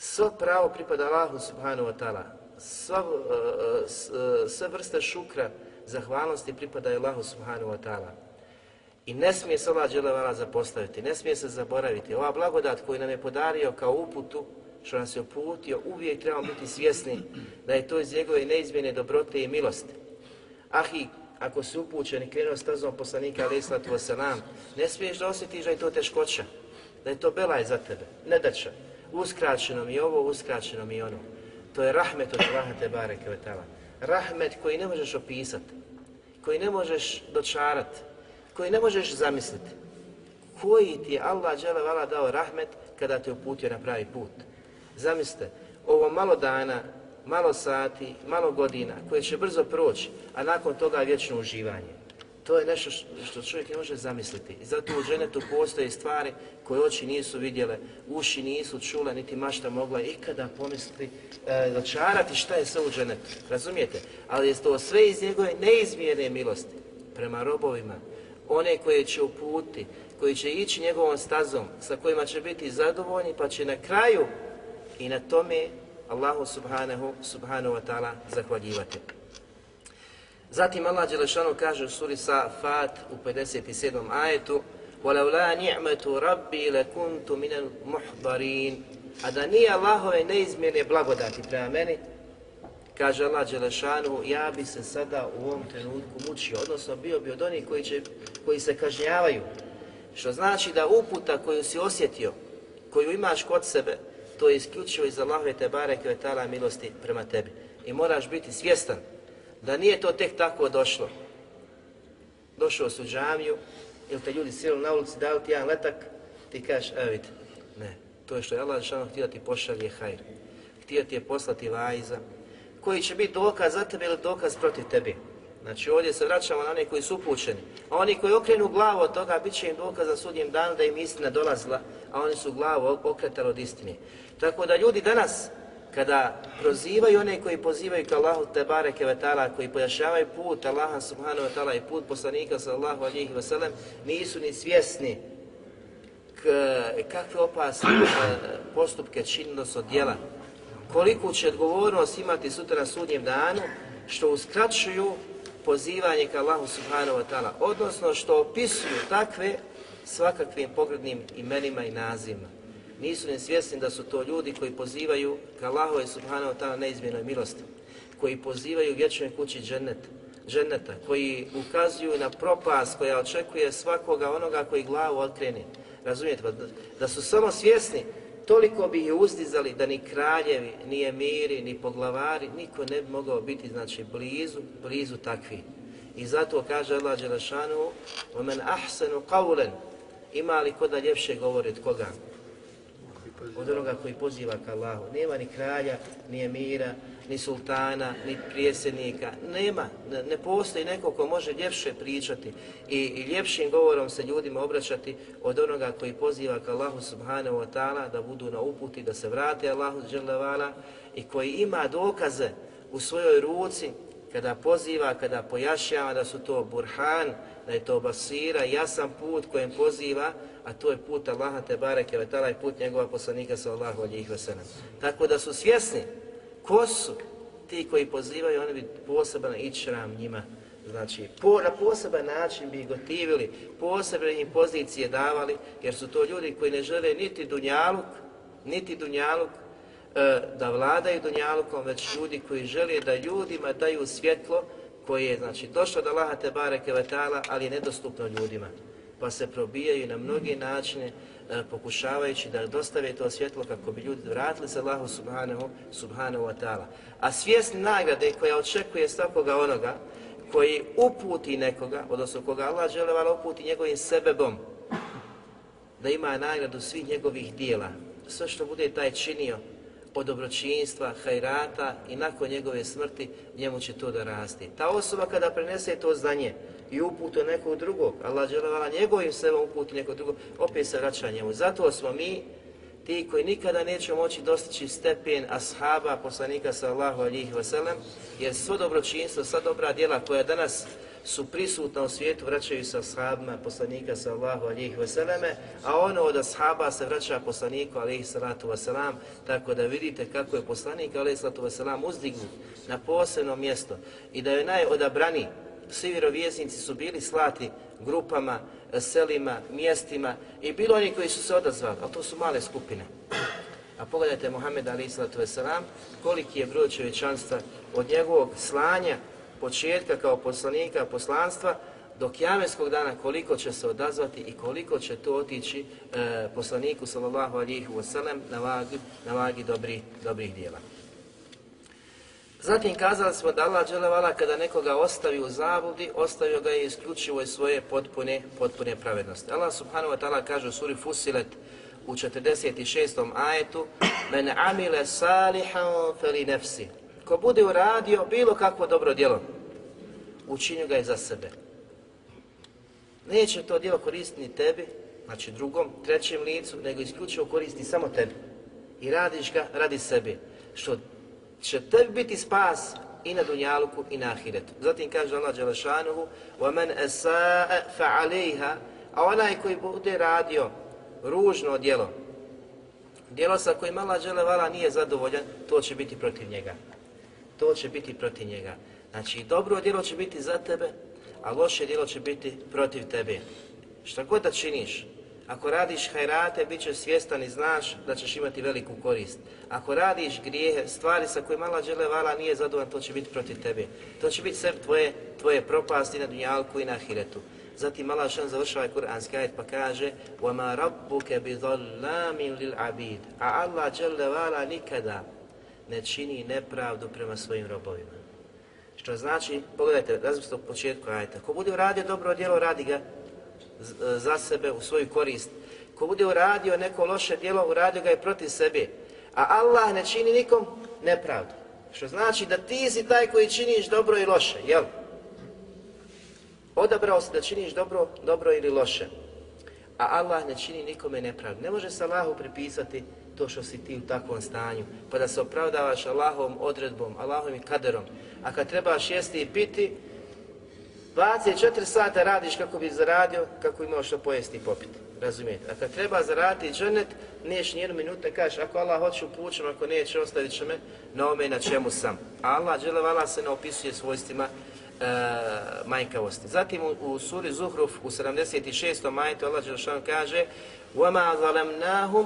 Svo pravo pripada Allahu subhanahu wa ta'ala. Sva, uh, uh, sve vrste šukra, zahvalnosti pripada Allahu subhanahu wa ta'ala. I ne smije se Allah dželevala zapostaviti, ne smije se zaboraviti. Ova blagodat koju nam je podario kao uputu, što nas je uputio, uvijek trebamo biti svjesni da je to iz njegove neizmjene dobrote i milosti. Ahi, ako si upućen krenuo stazom poslanika alaih sallatu ne smiješ da osjetiš da je to teškoća, da je to belaj za tebe, nedača uskraćeno mi ovo, uskraćeno mi ono. To je rahmet od Allaha te bareke. Rahmet koji ne možeš opisati, koji ne možeš dočarati, koji ne možeš zamisliti, koji ti je Allah dželevala dao rahmet kada te uputio na pravi put. Zamislite, ovo malo dana, malo sati, malo godina koje će brzo proći, a nakon toga vječno uživanje. To je nešto što čovjek ne može zamisliti. I zato u dženetu postoje stvari koje oči nisu vidjele, uši nisu čule, niti mašta mogla ikada pomisliti, e, začarati šta je sve u dženetu. Razumijete? Ali je to sve iz njegove neizmjerne milosti prema robovima. One koje će uputi, koji će ići njegovom stazom, sa kojima će biti zadovoljni, pa će na kraju i na tome Allahu subhanahu, subhanahu wa ta'ala zahvaljivati. Zatim Allah Đelešanu kaže u suri Safat u 57. ajetu وَلَوْلَا نِعْمَةُ رَبِّي لَكُنْتُ مِنَ الْمُحْضَرِينَ A da nije Allahove neizmjene blagodati prema meni, kaže Allah Đelešanu, ja bi se sada u ovom trenutku mučio, odnosno bio bi od onih koji, će, koji se kažnjavaju. Što znači da uputa koju si osjetio, koju imaš kod sebe, to je isključivo iz Allahove Tebare Kvetala milosti prema tebi. I moraš biti svjestan da nije to tek tako došlo. Došao su u džamiju, ili te ljudi sjeli na ulici, dao ti jedan letak, ti kažeš, evo vidite, ne, to je što je Allah Žešanu htio ti pošalje hajr. Htio ti je poslati vajza, koji će biti dokaz za tebe ili dokaz protiv tebi. Znači ovdje se vraćamo na one koji su upućeni. A oni koji okrenu glavu od toga, bit će im dokaz za sudnjem danu da im istina dolazila, a oni su glavu okretali od istine. Tako da ljudi danas kada prozivaju one koji pozivaju ka Allahu te bareke ve koji pojašnjavaju put Allaha subhanahu wa ta'ala i put poslanika sallallahu alejhi ve sellem, nisu ni svjesni kakve opasne e, postupke činnost od djela. Koliko će odgovornost imati sutra na sudnjem danu što uskraćuju pozivanje ka Allahu subhanahu wa ta'ala, odnosno što opisuju takve svakakvim pogrednim imenima i nazivima nisu ni svjesni da su to ljudi koji pozivaju ka Allahove subhanahu ta'ala neizmjenoj milosti, koji pozivaju vječnoj kući džennet, dženneta, koji ukazuju na propast koja očekuje svakoga onoga koji glavu otkreni. Razumijete? Pa da su samo svjesni, toliko bi ih uzdizali da ni kraljevi, ni emiri, ni poglavari, niko ne bi mogao biti znači blizu, blizu takvi. I zato kaže Allah Đelešanu, وَمَنْ أَحْسَنُ قَوْلًا Ima li ko da ljepše govori od koga? Od onoga koji poziva ka Allahu. Nema ni kralja, ni emira, ni sultana, ni prijesednika. Nema, ne, postoji neko ko može ljepše pričati i, i ljepšim govorom se ljudima obraćati od onoga koji poziva ka Allahu subhanahu wa ta'ala da budu na uputi, da se vrate Allahu dželevala i koji ima dokaze u svojoj ruci kada poziva, kada pojašnjava da su to burhan, da je to basira, jasan put kojem poziva, a to je put Allaha te bareke ve i put njegova poslanika sallallahu alejhi ve sellem. Tako da su svjesni ko su ti koji pozivaju, oni bi poseban ičram njima Znači, po, na poseban način bi ih gotivili, posebne im pozicije davali, jer su to ljudi koji ne žele niti dunjaluk, niti dunjaluk, da vladaju dunjalukom, već ljudi koji žele da ljudima daju svjetlo koje je znači, došlo do Allaha te bareke ali je nedostupno ljudima pa se probijaju na mnogi načine e, pokušavajući da dostave to svjetlo kako bi ljudi vratili se Allahu subhanahu, subhanahu wa ta'ala. A svjesni nagrade koja očekuje svakoga onoga koji uputi nekoga, odnosno koga Allah žele uputi njegovim sebebom, da ima nagradu svih njegovih dijela. Sve što bude taj činio, od dobročinstva, hajrata i nakon njegove smrti njemu će to da rasti. Ta osoba kada prenese to znanje i upute nekog drugog, Allah dželevala njegovim sebom uputi nekog drugog, opet se vraća njemu. Zato smo mi ti koji nikada neće moći dostići stepen ashaba poslanika sallahu alihi wasallam, jer svo dobročinstvo, sva dobra djela koja danas su prisutna u svijetu vraćaju se ashabima poslanika sallahu alihi vseleme, a ono od ashaba se vraća poslaniku alihi salatu wasalam, tako da vidite kako je poslanik alihi salatu wasalam uzdignut na posebno mjesto i da je najodabraniji. Svi vjerovjesnici su bili slati grupama, selima, mjestima i bilo oni koji su se odazvali, ali to su male skupine. A pogledajte Muhammed Ali sallatu wasalam, koliki je broj čovječanstva od njegovog slanja početka kao poslanika, poslanstva, do kjameskog dana koliko će se odazvati i koliko će to otići e, poslaniku sallallahu alihi wasallam na vagi, na vagi dobri, dobrih dijela. Zatim kazali smo da Allah dželevala kada nekoga ostavi u zabludi, ostavio ga je isključivo iz svoje potpune, potpune pravednosti. Allah subhanahu wa ta'ala kaže u suri Fusilet u 46. ajetu Men amile salihan feli nefsi Ko bude uradio bilo kakvo dobro djelo, učinio ga je za sebe. Neće to djelo koristiti ni tebi, znači drugom, trećem licu, nego isključivo koristi samo tebi. I radiš ga radi sebe. Što će tebi biti spas i na dunjaluku i na ahiretu. Zatim kaže Allah Đelešanuhu وَمَنْ أَسَاءَ فَعَلَيْهَا A onaj koji bude radio ružno djelo, djelo sa kojim Allah Đelevala nije zadovoljan, to će biti protiv njega. To će biti protiv njega. Znači, dobro djelo će biti za tebe, a loše djelo će biti protiv tebe. Šta god da činiš, ako radiš hajrate, bit ćeš svjestan i znaš da ćeš imati veliku korist. Ako radiš grijehe, stvari sa kojima Allah vala nije zadovoljan, to će biti protiv tebe. To će biti sve tvoje, tvoje propasti na dunjalku i na ahiretu. Zatim Allah šan završava Kur'anski ajet pa kaže وَمَا رَبُّكَ بِظَلَّامٍ لِلْعَبِيدِ A Allah vala nikada ne čini nepravdu prema svojim robovima. Što znači, pogledajte, razmislite u početku ajta. Ko bude uradio dobro djelo, radi ga za sebe, u svoju korist. Ko bude uradio neko loše djelo, uradio ga je protiv sebe. A Allah ne čini nikom nepravdu. Što znači da ti si taj koji činiš dobro i loše, jel? Odabrao si da činiš dobro, dobro ili loše. A Allah ne čini nikome nepravdu. Ne može se Allahu pripisati to što si ti u takvom stanju, pa da se opravdavaš Allahovom odredbom, Allahovim kaderom. A kad trebaš jesti i piti, 24 sata radiš kako bi zaradio, kako imao što pojesti i popiti. Razumijete? A kad treba zaraditi džennet, niješ nijednu minutu ne kažeš, ako Allah hoće upućem, ako neće, ostavit će me na ome i na čemu sam. A Allah, vala se ne opisuje svojstvima e, manjkavosti. Zatim u, u suri Zuhruf u 76. majtu Allah Đelešanu kaže وَمَا ظَلَمْنَاهُمْ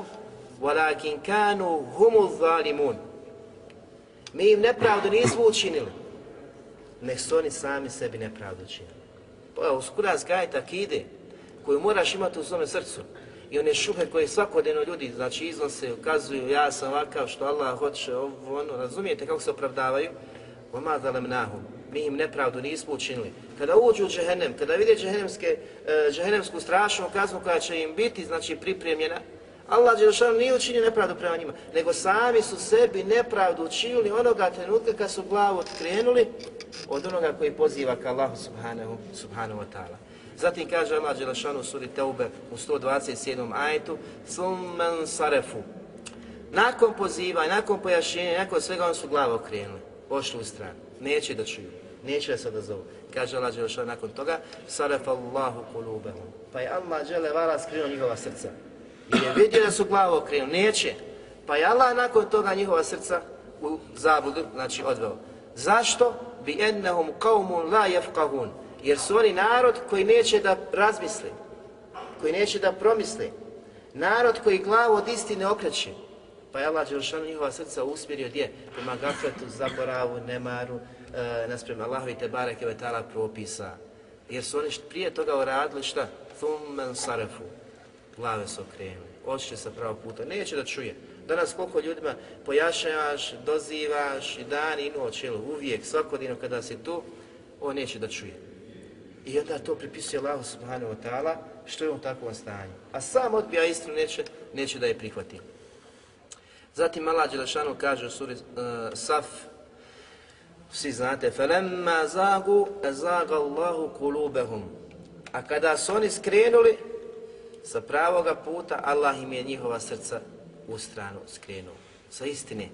وَلَكِنْ كَانُوا هُمُ الظَّالِمُونَ Mi im nepravdu nismo učinili, nek su oni sami sebi nepravdu činili. Pa uz kuranska ajta akide koju moraš imati u svome srcu i one šuhe koje svakodnevno ljudi znači iznose, ukazuju ja sam ovakav što Allah hoće ovo ono, razumijete kako se opravdavaju? Oma nahum, mi im nepravdu nismo učinili. Kada uđu u džehennem, kada vide džehennemske, e, džehennemsku strašnu kaznu koja će im biti znači pripremljena, Allah Đelšanu nije učinio nepravdu prema njima, nego sami su sebi nepravdu učinili onoga trenutka kad su glavu otkrenuli od onoga koji poziva ka Allahu subhanahu, subhanahu wa ta'ala. Zatim kaže Allah Đelšanu u suri Teube u 127. ajetu Summan sarefu. Nakon poziva, nakon pojašnjenja, nakon svega on su glavu okrenuli, pošli u stranu. Neće da čuju, neće da se odazovu. Kaže Allah Đelšanu nakon toga Sarefa Allahu. Pa je Allah Đelevala skrinuo njihova srca. Jer je vidio da su glavu okrenuli, neće. Pa je Allah nakon toga njihova srca u zabudu, znači odveo. Zašto? Bi ennehum qawmun la yafqahun. Jer su oni narod koji neće da razmisli, koji neće da promisli. Narod koji glavu od istine okreće. Pa je Allah Đelšanu njihova srca usmjerio gdje? Prema gafletu, zaboravu, nemaru, e, nas prema Allahu i Tebare Kevetala propisa. Jer su oni prije toga uradili šta? Thumman sarefu glave su okrenuli, očiće sa pravog puta, neće da čuje. Danas koliko ljudima pojašnjavaš, dozivaš i dan i noć, jel, uvijek, svakodino kada si tu, on neće da čuje. I onda to pripisuje Allah subhanahu wa ta'ala što je u takvom stanju. A sam odbija istinu, neće, neće da je prihvati. Zatim Allah Đelešanu kaže u suri uh, Saf, svi znate, فَلَمَّا زَاغُوا أَزَاغَ اللَّهُ قُلُوبَهُمْ A kada su oni skrenuli, sa pravoga puta, Allah im je njihova srca u stranu skrenuo. Sa istine.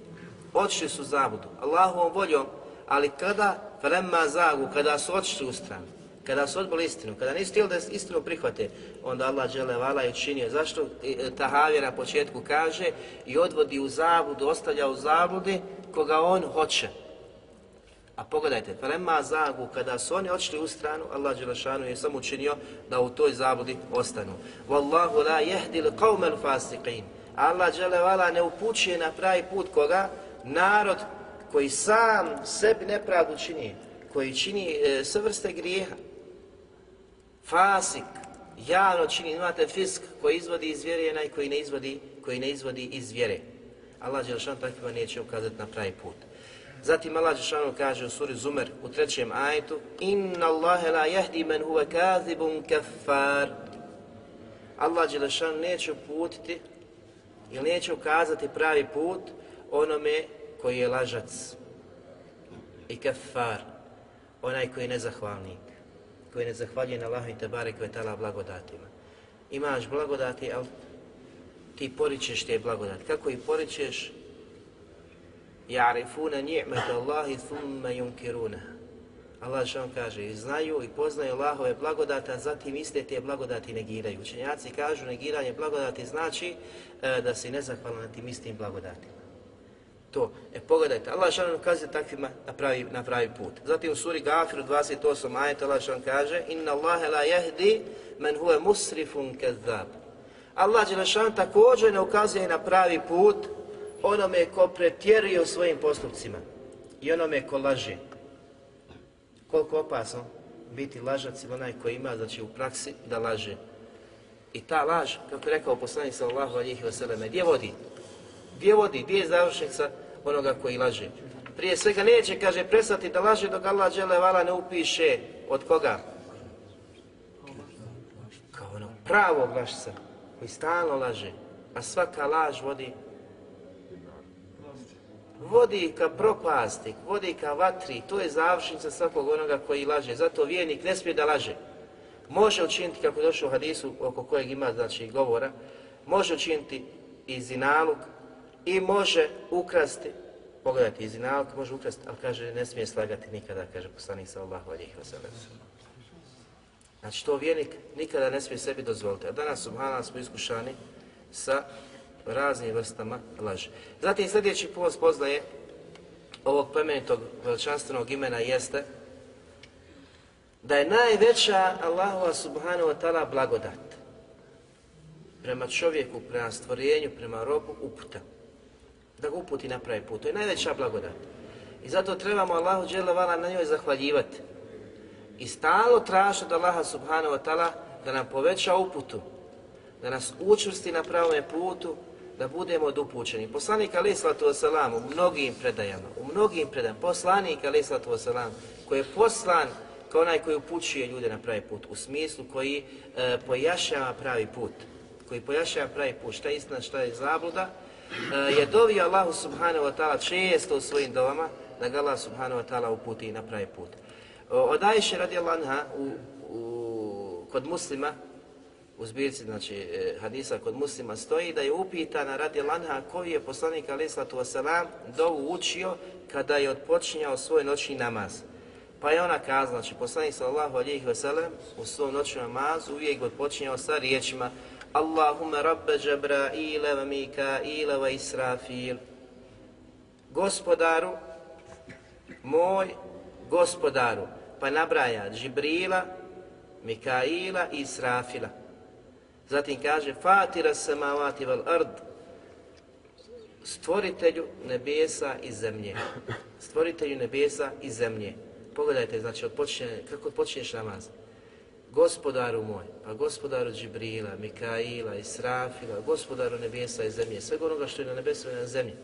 Otišli su zabudu, Allahovom voljom, ali kada, vremma zagu, kada su otišli u stranu, kada su odbili istinu, kada nisu htjeli da istinu prihvate, onda Allah žele vala i činio. Zašto e, Tahavija na početku kaže i odvodi u zabudu, ostavlja u zabudi koga on hoće. A pogledajte, prema zagu, kada su oni odšli u stranu, Allah Đelešanu je samo učinio da u toj zabudi ostanu. Wallahu la jehdil qawmel fasiqin. Allah Đelevala ne upućuje na pravi put koga? Narod koji sam sebi nepravdu čini, koji čini e, sve vrste grijeha. Fasik, javno čini, imate fisk koji izvodi iz vjere i koji ne izvodi, koji ne izvodi iz vjere. Allah Đelešanu takvima neće ukazati na pravi put. Zatim Allah Žešanu kaže u suri Zumer u trećem ajetu Inna Allahe la jehdi men huve kazibun kafar Allah Žešanu neće uputiti ili neće ukazati pravi put onome koji je lažac i kafar, onaj koji je nezahvalnik, koji ne zahvaljuje na Allahu i Tebare je tala blagodatima. Imaš blagodati, ali ti poričeš te blagodati. Kako ih poričeš? Ja'rifuna ni'mata Allahi thumma yunkiruna. Allah što kaže, znaju i poznaju Allahove blagodata, zatim iste te blagodati negiraju. Učenjaci kažu, negiranje blagodati znači e, da si nezahvalan na tim istim blagodatima. To. E pogledajte, Allah što kaže takvima na pravi, na pravi put. Zatim u suri Gafiru 28 ajet Allah što kaže, Inna Allahe la jehdi men huve musrifun kezab. Allah Đelešan također ne ukazuje na pravi put onome ko pretjeruje u svojim postupcima i onome ko laže. Koliko opasno biti lažac ili onaj koji ima, znači u praksi da laže. I ta laž, kako je rekao poslanik sallallahu alihi wasallam, gdje vodi? Gdje vodi? Gdje je završnica onoga koji laže? Prije svega neće, kaže, prestati da laže dok Allah džele vala ne upiše od koga? Kao ono pravog lažca koji stalno laže, a svaka laž vodi vodi ka propasti, vodi ka vatri, to je završnica svakog onoga koji laže. Zato vijenik ne smije da laže. Može učiniti, kako je došlo u hadisu oko kojeg ima znači, govora, može učiniti i zinaluk i može ukrasti, pogledajte, i zinaluk može ukrasti, ali kaže ne smije slagati nikada, kaže poslanik sallahu alihi wasallam. Znači to vjernik nikada ne smije sebi dozvoliti. A danas, subhanallah, smo iskušani sa raznim vrstama laži. Zatim sljedeći post poznaje ovog plemenitog veličanstvenog imena jeste da je najveća Allahova subhanahu wa ta'ala blagodat prema čovjeku, prema stvorenju, prema robu, uputa. Da ga uputi na pravi put. To je najveća blagodat. I zato trebamo Allahu dželevala na njoj zahvaljivati. I stalno tražiti od Allaha subhanahu wa ta'ala da nam poveća uputu, da nas učvrsti na pravome putu, da budemo odupućeni. Poslanik alaih sallatu u mnogim predajama, u mnogim predajama, poslanik alaih sallatu koji je poslan kao onaj koji upućuje ljude na pravi put, u smislu koji e, pojašnjava pravi put, koji pojašnjava pravi put, šta je istina, šta je zabluda, e, je dovio Allahu subhanahu wa ta'ala često u svojim dovama da ga Allah subhanahu wa ta'ala uputi na pravi put. Od Ajše radijallahu anha u, u, kod muslima u zbirci znači, e, hadisa kod muslima stoji da je upitana radi lanha koji je poslanik alaihissalatu wasalam dovu učio kada je odpočinjao svoj noćni namaz. Pa je ona kazala, znači poslanik sallallahu alaihi wasalam u svom noćnom namazu uvijek odpočinjao sa riječima Allahumma rabbe Džabraile wa Mikaile wa Israfil Gospodaru moj gospodaru pa nabraja Džibrila, Mikaila i Israfila Zatim kaže Fatira samavati val ard stvoritelju nebesa i zemlje. Stvoritelju nebesa i zemlje. Pogledajte, znači, od kako počinješ namaz? Gospodaru moj, pa gospodaru Džibrila, Mikaila, Israfila, gospodaru nebesa i zemlje, svega onoga što je na nebesu i na zemlji.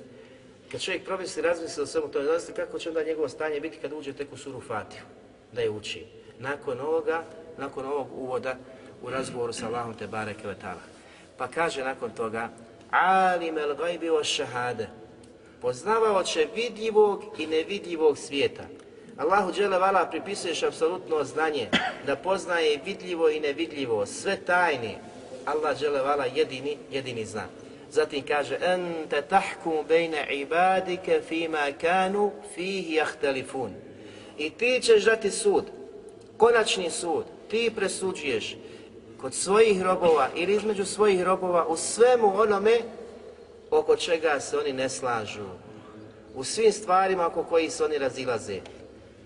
Kad čovjek promisli, razmisli o svemu tome, znači kako će onda njegovo stanje biti kad uđe tek u suru Fatihu, da je uči. Nakon ovoga, nakon ovog uvoda, u razgovoru sa Allahom te bareke ta'ala. Pa kaže nakon toga, alim el gajbi o šahade, poznavao će vidljivog i nevidljivog svijeta. Allahu džele vala pripisuješ apsolutno znanje, da poznaje vidljivo i nevidljivo, sve tajni. Allah džele vala jedini, jedini zna. Zatim kaže, ente tahkum bejne ibadike fima kanu fihi jahtelifun. I ti ćeš dati sud, konačni sud, ti presuđuješ kod svojih robova ili između svojih robova u svemu onome oko čega se oni ne slažu. U svim stvarima oko kojih se oni razilaze.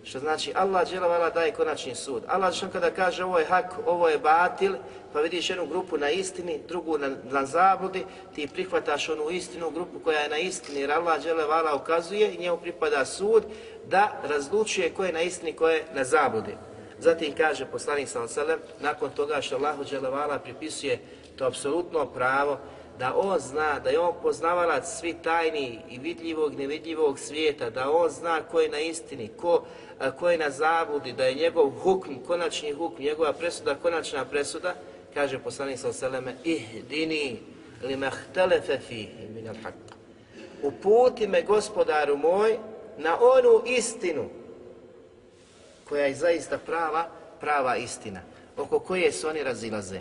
Što znači Allah dželavala daje konačni sud. Allah što kada kaže ovo je hak, ovo je batil, pa vidiš jednu grupu na istini, drugu na, na zabludi, ti prihvataš onu istinu, grupu koja je na istini, jer Allah dželavala ukazuje i njemu pripada sud da razlučuje ko je na istini, ko je na zabludi. Zatim kaže poslanik sallallahu nakon toga što Allahu dželevala pripisuje to apsolutno pravo da on zna, da je on poznavalac svi tajni i vidljivog, nevidljivog svijeta, da on zna ko je na istini, ko, ko je na zabludi, da je njegov hukm, konačni hukm, njegova presuda, konačna presuda, kaže poslanik sa oseleme, ihdini li fihi min al. Uputi me gospodaru moj na onu istinu koja je zaista prava, prava istina, oko koje se oni razilaze.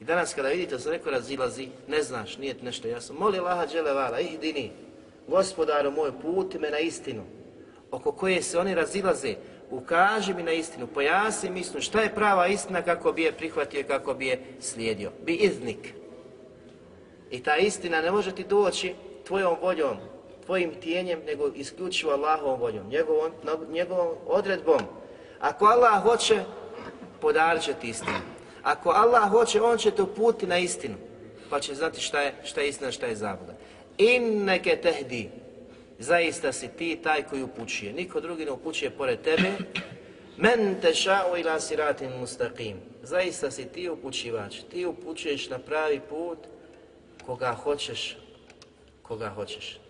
I danas kada vidite da se neko razilazi, ne znaš, nije nešto jasno, moli Allaha dželevala, ihdini, gospodaru moj, puti me na istinu, oko koje se oni razilaze, ukaži mi na istinu, pojasni mi istinu, šta je prava istina kako bi je prihvatio i kako bi je slijedio. Bi iznik. I ta istina ne može ti doći tvojom voljom, tvojim tijenjem, nego isključivo Allahovom voljom, njegovom, njegovom odredbom. Ako Allah hoće, podarit će ti istinu. Ako Allah hoće, On će te uputi na istinu, pa će znati šta je, šta je istina, šta je zabluda. Inneke tehdi, zaista si ti taj koji upućuje. Niko drugi ne upućuje pored tebe. Men teša'u ila siratin mustaqim. Zaista si ti upućivač. Ti upućuješ na pravi put koga hoćeš, koga hoćeš.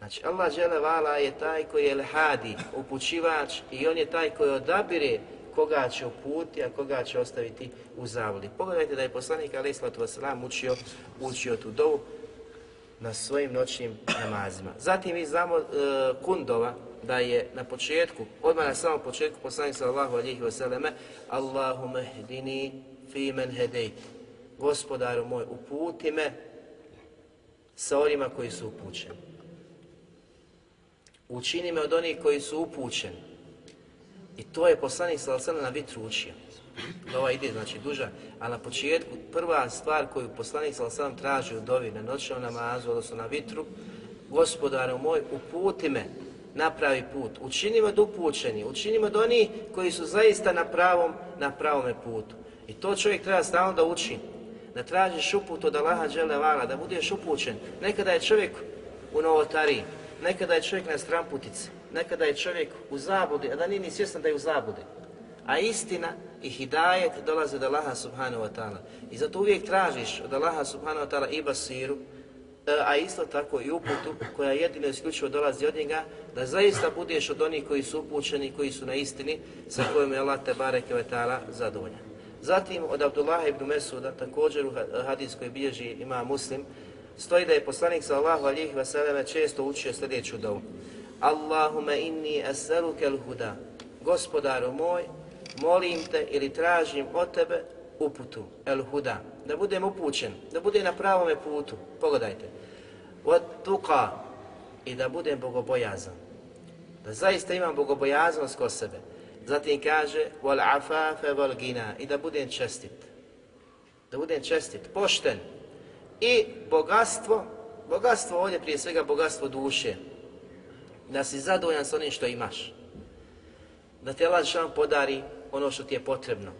Znači, Allah vala je taj koji je hadi, upućivač i on je taj koji odabire koga će uputi, a koga će ostaviti u zavodi. Pogledajte da je poslanik Ali Islatu Vasalam učio, učio tu dovu na svojim noćnim namazima. Zatim mi znamo e, kundova da je na početku, odmah na samom početku poslanik sallallahu alihi vseleme Allahume hdini fi men hedejt. Gospodaru moj, uputi me sa onima koji su upućeni. Učini me od onih koji su upućeni. I to je poslanik sallallahu na vitru učio. Ova ide znači duža, a na početku prva stvar koju poslanik sallallahu traži u dovi na noćnom namazu, odnosno na vitru, gospodaru moj, uputi me na pravi put, učini me od upućeni, učini me od onih koji su zaista na pravom, na pravome putu. I to čovjek treba stalno da uči, da tražiš uput od Allaha vala, da budeš upućen. Nekada je čovjek u novotariji, nekada je čovjek na stramputici, nekada je čovjek u zabudi, a da nije ni svjestan da je u zabudi. A istina i hidajet dolaze od Allaha subhanahu wa ta'ala. I zato uvijek tražiš od Allaha subhanahu wa ta'ala i basiru, e, a isto tako i uputu koja jedino isključivo dolazi od njega, da zaista budeš od onih koji su upućeni, koji su na istini, sa kojim je Allah te bareke ta'ala zadovoljan. Zatim od Abdullah ibn Mesuda, također u hadis koji bilježi ima muslim, stoji da je poslanik sallahu alihi vseleme često učio sljedeću dovu. Allahume inni esaluke huda. Gospodaru moj, molim te ili tražim od tebe uputu, el huda, da budem upućen, da budem na pravome putu, pogledajte, od tuka i da budem bogobojazan, da zaista imam bogobojaznost kod sebe. Zatim kaže, wal wal gina, i da budem čestit, da budem čestit, pošten i bogatstvo, bogatstvo ovdje prije svega bogatstvo duše, da si zadovoljan s onim što imaš, da te Allah podari ono što ti je potrebno.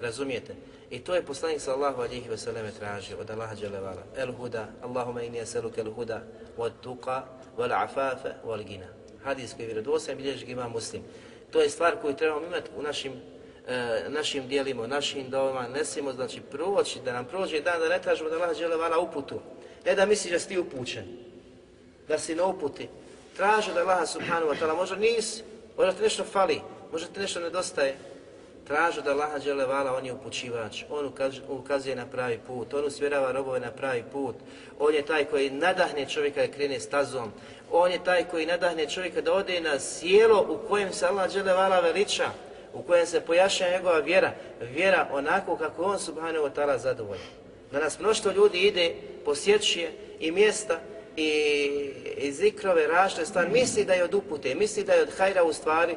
Razumijete? I to je poslanik sallahu alihi vseleme tražio od Allaha dželevala. El huda, Allahuma inni eseluke el huda, od tuqa, wal afafe, wal gina. Hadis koji je vjerodosan, bilježi ima muslim. To je stvar koju trebamo imati u našim našim dijelima, našim dovama, ne smijemo znači proći, da nam prođe dan da ne tražimo da Allah dželevala uputu. Ne da misliš da si ti upućen, da si na uputi. Traži da Allah subhanahu wa ta'ala, možda nisi, možda ti nešto fali, možda ti nešto nedostaje, tražu da Allaha vala, on je upućivač, on ukazuje na pravi put, on usmjerava robove na pravi put, on je taj koji nadahne čovjeka da krene stazom, on je taj koji nadahne čovjeka da ode na sjelo u kojem se Allah vala veliča, u kojem se pojašnja njegova vjera, vjera onako kako on subhanahu wa ta'ala zadovoljan. Da nas mnoštvo ljudi ide, posjećuje i mjesta i, i zikrove, rašne stvari, misli da je od upute, misli da je od hajra u stvari,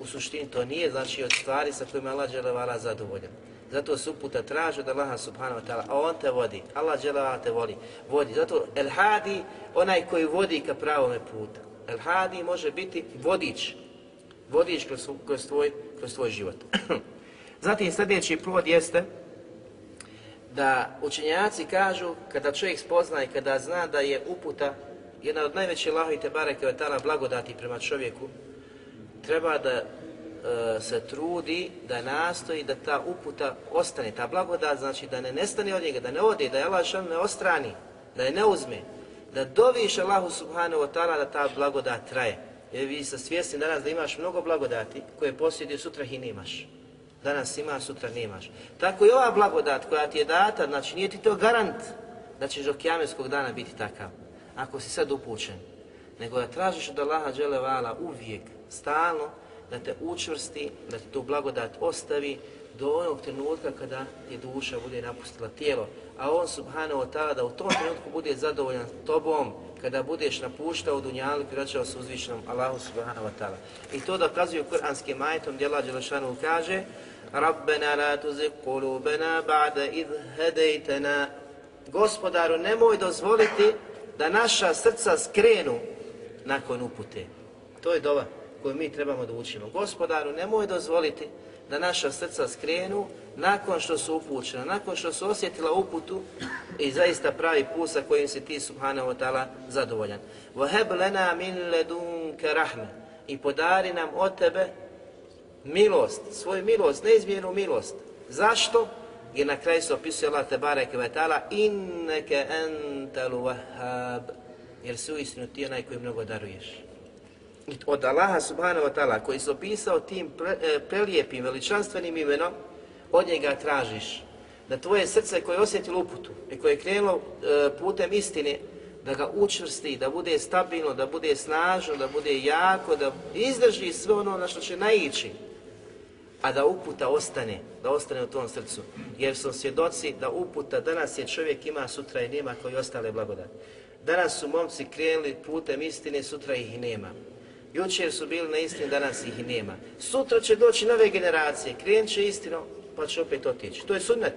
u suštini to nije znači od stvari sa kojima Allah dželevala zadovoljan. Zato se uputa traži od Allaha subhanahu wa ta'ala, a on te vodi, Allah dželevala te voli, vodi. Zato El Hadi, onaj koji vodi ka pravome putu. El Hadi može biti vodič, vodič kroz, kroz, tvoj, kroz tvoj život. Zatim sljedeći plod jeste da učenjaci kažu kada čovjek spozna i kada zna da je uputa jedna od najvećih Allaha i te bareke blagodati prema čovjeku, treba da e, se trudi da nastoji da ta uputa ostane, ta blagodat znači da ne nestane od njega, da ne ode, da je Allah ne ostrani, da je ne uzme, da doviš Allahu subhanahu wa ta'ala da ta blagodat traje. Jer vi ste svjesni danas da imaš mnogo blagodati koje posjeduje sutra i nemaš. Danas ima, sutra nemaš. Tako i ova blagodat koja ti je data, znači nije ti to garant da ćeš do kjameskog dana biti takav. Ako si sad upućen. Nego da tražiš od Allaha dželevala uvijek, stalno, da te učvrsti, da ti tu blagodat ostavi do onog trenutka kada ti duša bude napustila tijelo. A on subhanahu wa ta'ala da u tom trenutku bude zadovoljan tobom, kada budeš napuštao dunjalu i vraćao se uzvišenom Allahu subhanahu wa ta'ala. I to dokazuju kuranskim majetom gdje Allah Đelešanu kaže Rabbena la tuzik kulubena ba'da idh hedejtena Gospodaru, nemoj dozvoliti da naša srca skrenu nakon upute. To je dova koju mi trebamo da učimo. Gospodaru, nemoj dozvoliti da naša srca skrenu nakon što su upućena, nakon što su osjetila uputu i zaista pravi put sa kojim si ti subhanahu wa ta'ala zadovoljan. وَهَبْ lana min لَدُنْكَ رَحْمَ i podari nam od tebe milost, svoju milost, neizmjernu milost. Zašto? Jer na kraju se opisuje Allah tebareke ve ta'ala inneke entel wahhab jer si uistinu ti onaj koji mnogo daruješ. Od Allaha subhanahu wa ta'ala koji se opisao tim pre, e, prelijepim, veličanstvenim imenom, od njega tražiš da tvoje srce koje je osjetilo uputu i koje je krenulo e, putem istine, da ga učvrsti, da bude stabilno, da bude snažno, da bude jako, da izdrži sve ono na što će naići, a da uputa ostane, da ostane u tom srcu. Jer su svjedoci da uputa danas je čovjek ima, sutra i nema koji ostale blagodati. Danas su momci krenuli putem istine, sutra ih nema. Jučer su bili na istini, danas ih i nema. Sutra će doći nove generacije, krenut će istino, pa će opet otići. To je sunnet.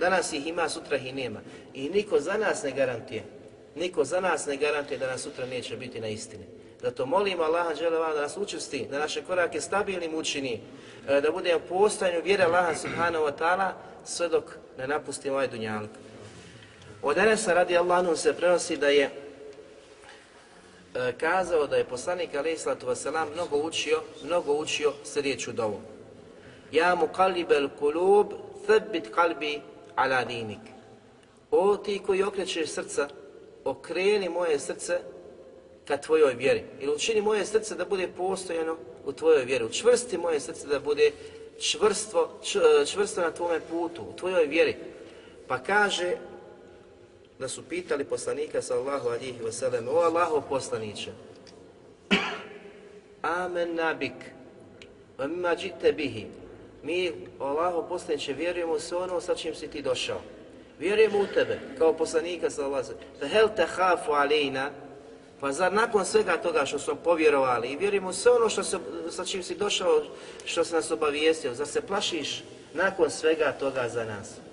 Danas ih ima, sutra ih nema. I niko za nas ne garantije. Niko za nas ne garantije da nas sutra neće biti na istini. Zato molimo Allaha da nas učesti, da naše korake stabilnim učini, e, da budemo po ostajanju vjere Allaha subhanahu wa ta'ala sve dok ne napustimo ovaj dunjaluk. Od Enesa radi Allahu se prenosi da je kazao da je poslanik alaih sallatu mnogo učio, mnogo učio sljedeću dovu. Ja mu kalibel kulub, thabbit kalbi ala dinik. O ti koji okrećeš srca, okreni moje srce ka tvojoj vjeri. Ili učini moje srce da bude postojano u tvojoj vjeri. Učvrsti moje srce da bude čvrstvo, čvrsto na tvome putu, u tvojoj vjeri. Pa kaže da su pitali poslanika sallahu alihi wasallam, o Allaho poslaniće, amen nabik, mima džite bihi, mi, Allaho poslaniće, vjerujemo sve ono sa čim si ti došao. Vjerujemo u tebe, kao poslanika sallahu alihi hel te hafu alejna, pa zar nakon svega toga što smo povjerovali i vjerujemo sve ono što se, sa čim si došao, što se nas obavijestio, zar se plašiš nakon svega toga za nas?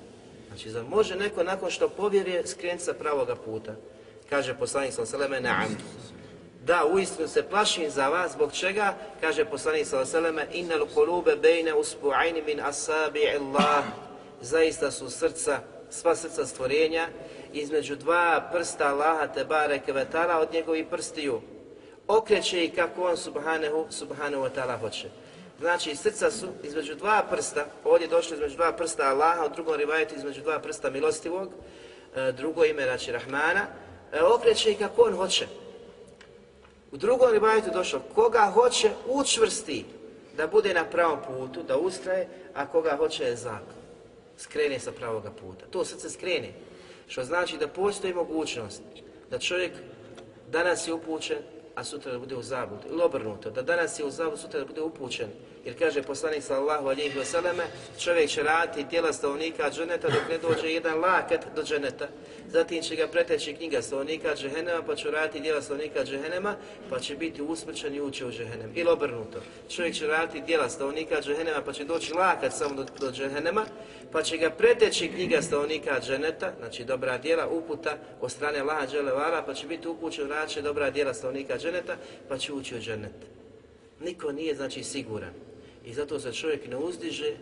Znači, da može neko nakon što povjeruje skrenuti sa pravoga puta? Kaže poslanik sa seleme, naam. Da, uistinu se plašim za vas, zbog čega? Kaže poslanik sa seleme, innal qulube bejne usbu'ajni min asabi Allah. Zaista su srca, sva srca stvorenja, između dva prsta Allaha te bareke ve ta'ala od njegovih prstiju. Okreće i kako on subhanahu, subhanahu wa ta'ala hoće. Znači, srca su između dva prsta, ovdje je između dva prsta Allaha, u drugom rivajetu između dva prsta milostivog, e, drugo ime, znači Rahmana, e, okreće i kako on hoće. U drugom rivajetu došlo, koga hoće učvrsti da bude na pravom putu, da ustraje, a koga hoće je zakon. Skrene sa pravoga puta. To srce skrene. Što znači da postoji mogućnost da čovjek danas je upućen, a sutra da bude u zabudu. Ili obrnuto, da danas je u zabudu, sutra da bude upućen. Jer kaže poslanik sallallahu alihi wasallam, čovjek će raditi djela stavnika dženeta dok ne dođe jedan lakat do dženeta. Zatim će ga preteći knjiga stavnika džehennema, pa će raditi djela stavnika džehennema, pa će biti usmrćan i ući u džehennem. Ili obrnuto, čovjek će raditi djela stavnika džehennema, pa će doći lakat samo do, do džehennema, pa će ga preteći knjiga stavnika dženeta, znači dobra djela, uputa od strane Laha dželevala, pa će biti upućen raditi dobra djela stavnika dženeta, pa će ući u dženet. Niko nije znači siguran. I zato se čovjek ne uzdiže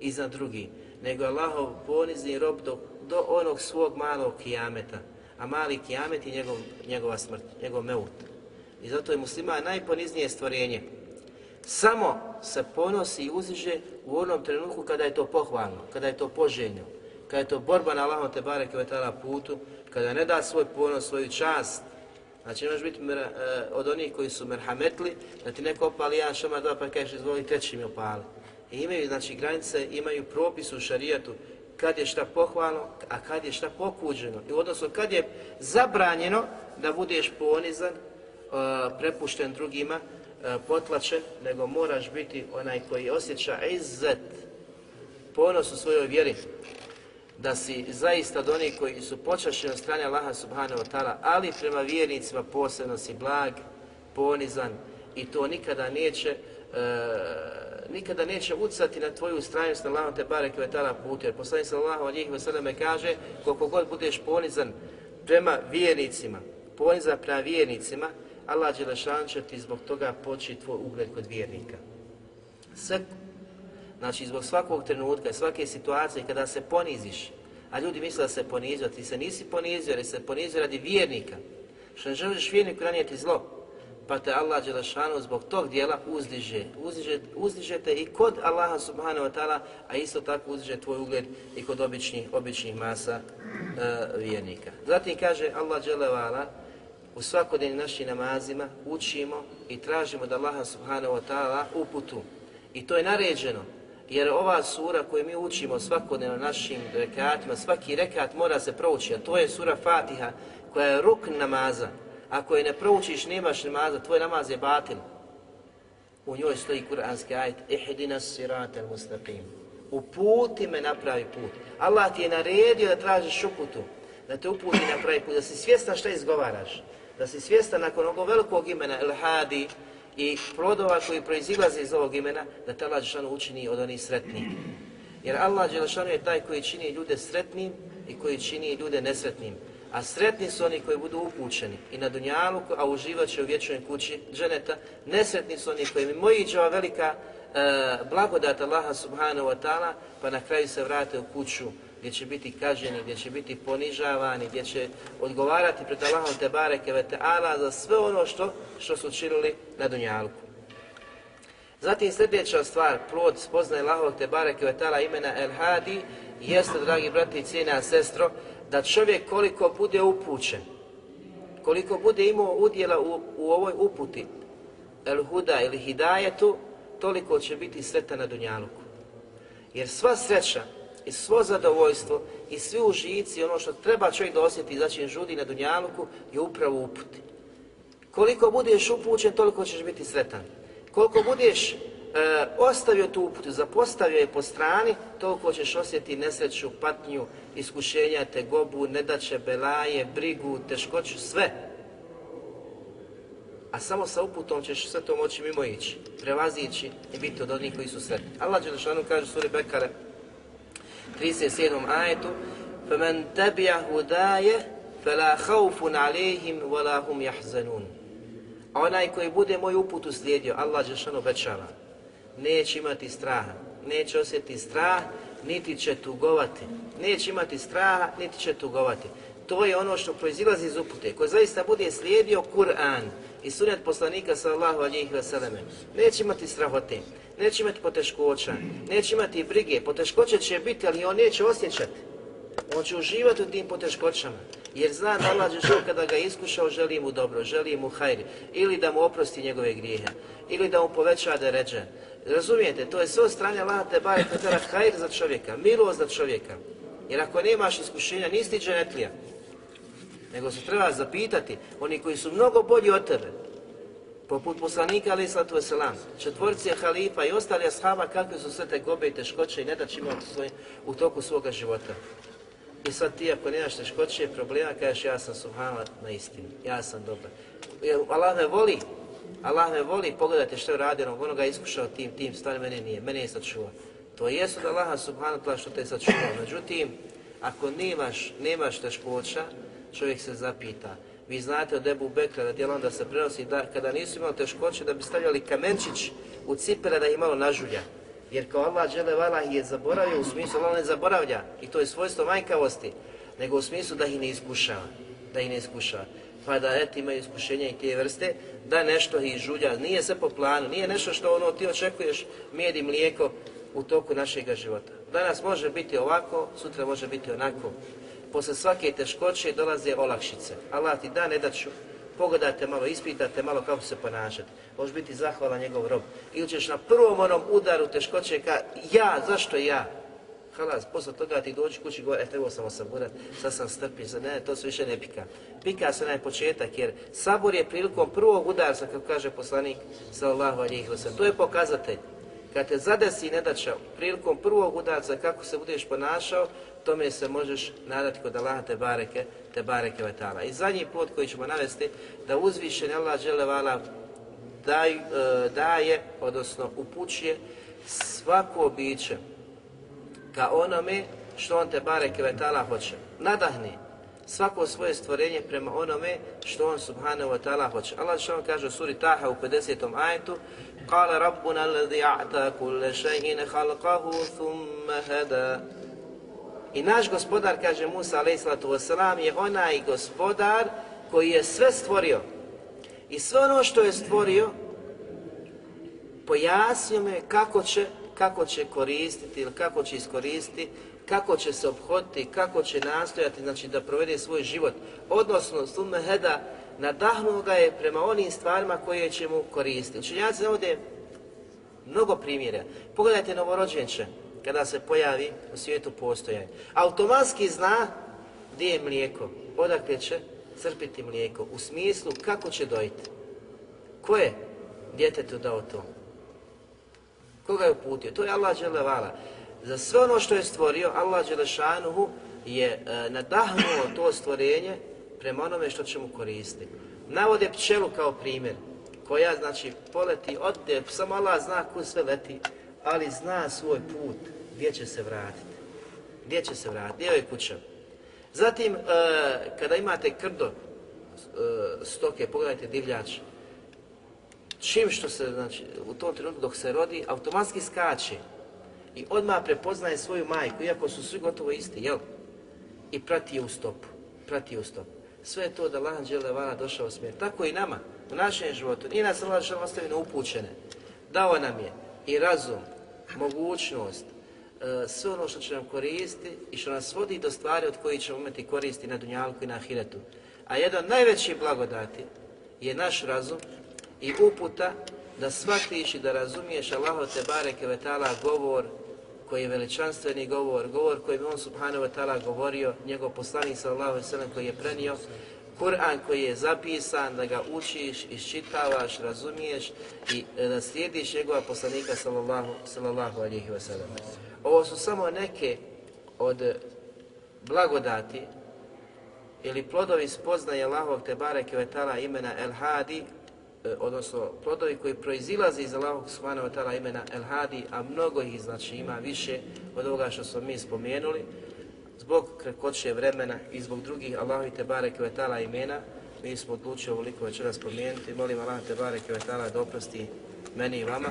iza drugi, nego Allahov ponizni rob do, do onog svog malog kijameta. A mali kijamet je njegov, njegova smrt, njegov meut. I zato je muslima najponiznije stvorenje. samo se ponosi i uziže u onom trenutku kada je to pohvalno, kada je to poželjno, kada je to borba na Allahom te bareke putu, kada ne da svoj ponos, svoju čast, Znači, ne možeš biti mera, e, od onih koji su merhametli, da ti neko opali jedan šama dva pa kažeš izvoli treći mi opali. I imaju, znači, granice, imaju propis u šarijatu kad je šta pohvalno, a kad je šta pokuđeno. I odnosno kad je zabranjeno da budeš ponizan, e, prepušten drugima, e, potlačen, nego moraš biti onaj koji osjeća izzet, ponos u svojoj vjeri, da si zaista od onih koji su počašeni od strane Allaha subhanahu wa ta'ala, ali prema vjernicima posebno si blag, ponizan i to nikada neće e, nikada neće ucati na tvoju ustrajnost na Allahom te barek ve ta'ala putu. Jer poslanik sallallahu alihi wa sallam kaže koliko god budeš ponizan prema vjernicima, ponizan prema vjernicima, Allah će ti zbog toga poći tvoj ugled kod vjernika. Sve Znači, zbog svakog trenutka, svake situacije, kada se poniziš, a ljudi misle da se ponizio, ti se nisi ponizio, jer se ponizio radi vjernika, što ne želiš vjerniku ranijeti zlo, pa te Allah Đelešanu zbog tog dijela uzdiže. uzdiže. Uzdižete i kod Allaha subhanahu wa ta'ala, a isto tako uzdiže tvoj ugled i kod običnih, običnih masa e, vjernika. Zatim kaže Allah Đelevala, u svakodnevnim našim namazima učimo i tražimo da Allaha subhanahu wa ta'ala uputu. I to je naređeno jer ova sura koju mi učimo svakodnevno našim rekatima, svaki rekat mora se proučiti, a to je sura Fatiha koja je ruk namaza. Ako je ne proučiš, nemaš namaza, tvoj namaz je batil. U njoj stoji kuranski ajet, ihdina sirata mustaqim. Uputi me na pravi put. Allah ti je naredio da tražiš uputu, da te uputi na pravi put, da si svjestan šta izgovaraš, da si svjestan nakon ovog velikog imena El Hadi, i plodova koji proizilaze iz ovog imena, da te Allah Đelešanu učini od onih sretnih. Jer Allah Đelešanu je taj koji čini ljude sretnim i koji čini ljude nesretnim. A sretni su oni koji budu upućeni i na dunjalu, a uživat će u vječnoj kući dženeta. Nesretni su oni koji mi moji ova velika e, blagodat Allaha subhanahu wa ta'ala, pa na kraju se vrate u kuću gdje će biti kaženi, gdje će biti ponižavani, gdje će odgovarati pred Allahom te bareke ve za sve ono što, što su činili na dunjalku. Zatim sljedeća stvar, plod spoznaje Allahov te bareke ve imena El Hadi, jeste, dragi brati i cijena sestro, da čovjek koliko bude upućen, koliko bude imao udjela u, u ovoj uputi, El Huda ili Hidajetu, toliko će biti sretan na dunjaluku. Jer sva sreća i svo zadovoljstvo i svi užici, ono što treba čovjek da osjeti, znači žudi na dunjaluku, je upravo uputi. Koliko budeš upućen, toliko ćeš biti sretan. Koliko budeš e, ostavio tu uputu, zapostavio je po strani, toliko ćeš osjetiti nesreću, patnju, iskušenja, tegobu, nedaće, belaje, brigu, teškoću, sve. A samo sa uputom ćeš sve to moći mimo ići, prevazići i biti od onih koji su sretni. Allah Đelešanu kaže suri Bekare, 37. ajetu فَمَنْ تَبِعَ هُدَايَ فَلَا خَوْفٌ عَلَيْهِمْ وَلَا هُمْ يَحْزَنُونَ A onaj koji bude moj uput uslijedio, Allah Žešan obećava, neće imati straha, neće osjetiti strah, niti će tugovati. Neće imati straha, niti će tugovati. To je ono što proizilazi iz upute. Ko zaista bude slijedio Kur'an i sunet poslanika sallahu alijih veseleme, neće imati strahote, neće imati poteškoća, neće imati brige, poteškoće će biti, ali on neće osjećati. On će uživati u tim poteškoćama, jer zna da Allah kada ga iskušao želi mu dobro, želi mu hajri, ili da mu oprosti njegove grijehe, ili da mu poveća da ređe. Razumijete, to je sve od strane Allah te bare hajr za čovjeka, milost za čovjeka. Jer ako nemaš iskušenja, nisi ti. Nego se treba zapitati, oni koji su mnogo bolji od tebe, poput poslanika ali islatu wasalam, četvorci halifa i ostali ashaba, kakve su sve te gobe i teškoće i ne da će svoj, u toku svoga života. I sad ti ako nemaš teškoće problema, kažeš ja sam subhanallah na istini, ja sam dobar. Allah me voli, Allah me voli, pogledajte što je radio, ono ga iskušao tim, tim, stvari mene nije, mene je sačuvao. To jesu da Allah subhanahu što te je sačuvao. Međutim, ako nemaš, nemaš teškoća, čovjek se zapita. Vi znate od Ebu Bekra da da se prenosi da kada nisu imali teškoće da bi stavljali kamenčić u cipele da ih malo nažulja. Jer kao Allah žele vala je zaboravio u smislu Allah ne zaboravlja i to je svojstvo manjkavosti, nego u smislu da ih ne iskušava. Da ih ne iskušava. pa da eto imaju iskušenja i te vrste, da nešto ih žulja. Nije sve po planu, nije nešto što ono ti očekuješ med i mlijeko u toku našeg života. Danas može biti ovako, sutra može biti onako. Posle svake teškoće dolaze olakšice. Allah ti da ne da ću, pogledajte malo, ispitate malo kako se ponašati. Možeš biti zahvalan njegov rob. Ili ćeš na prvom onom udaru teškoće ka ja, zašto ja? Halas, posle toga ti dođi kući i govori, e, trebao sam osaburat, sad sam strpljen, sad ne, to se više ne pika. Pika se na početak, jer sabor je prilikom prvog udarca, kako kaže poslanik, sallallahu alihi wasallam. To je pokazatelj. Kad te zadesi nedača prilikom prvog udarca, kako se budeš ponašao, tome se možeš nadati kod Allaha te bareke, te bareke vetala. I zadnji put koji ćemo navesti, da uzvišen Allah želevala daj, e, daje, odnosno upućuje svako biće ka onome što on te bareke vetala hoće. Nadahni svako svoje stvorenje prema onome što on subhanahu wa ta'ala hoće. Allah što on kaže u suri Taha u 50. ajetu Kala rabbuna alladhi a'ta kulle še'ine thumma hada i naš gospodar, kaže Musa a.s. je onaj gospodar koji je sve stvorio. I sve ono što je stvorio, pojasnio me kako će, kako će koristiti ili kako će iskoristiti, kako će se obhoditi, kako će nastojati znači, da provede svoj život. Odnosno, sume heda, nadahnuo ga je prema onim stvarima koje će mu koristiti. Učenjaci ovdje mnogo primjera. Pogledajte novorođenče, kada se pojavi u svijetu postojanje. Automatski zna gdje je mlijeko, odakle će crpiti mlijeko, u smislu kako će dojiti. Ko je djetetu dao to? Koga je uputio? To je Allah Đelevala. Za sve ono što je stvorio, Allah Đelešanuhu je e, nadahnuo to stvorenje prema onome što će mu koristiti. Navode pčelu kao primjer, koja znači poleti, odde, samo Allah zna kud sve leti, ali zna svoj put, gdje će se vratiti. Gdje će se vratiti, gdje je kuća. Zatim, e, kada imate krdo e, stoke, pogledajte divljač, čim što se, znači, u tom trenutku dok se rodi, automatski skače i odmah prepoznaje svoju majku, iako su svi gotovo isti, jel? I prati je u stopu, prati je u stopu. Sve je to da Allah Đelevana došao smjer. Tako i nama, u našem životu. Nije nas Allah ostavio upućene. Dao nam je i razum, mogućnost, e, sve ono što će nam koristiti i što nas vodi do stvari od kojih ćemo imati koristi na Dunjalku i na Ahiretu. A jedan od najvećih blagodati je naš razum i uputa da shvatiš i da razumiješ Allahov te bareke vetala govor koji je veličanstveni govor, govor koji bi on subhanahu wa ta'ala govorio, njegov poslanik sallallahu alaihi sallam koji je prenio, Kur'an koji je zapisan, da ga učiš, iščitavaš, razumiješ i e, da slijediš njegova poslanika sallallahu, sallallahu alaihi wa sallam. Ovo su samo neke od blagodati ili plodovi spoznaje Allahov te bareke vetala imena El Hadi, E, odnosno plodovi koji proizilaze iz Allahog subhanahu wa ta'ala imena El Hadi, a mnogo ih znači ima više od ovoga što smo mi spomenuli, zbog kratkoće vremena i zbog drugih Allahu te bareke ve ta'ala imena, mi smo odlučili ovoliko večera spomenuti. Molim Allah te bareke ve ta'ala da oprosti meni i vama,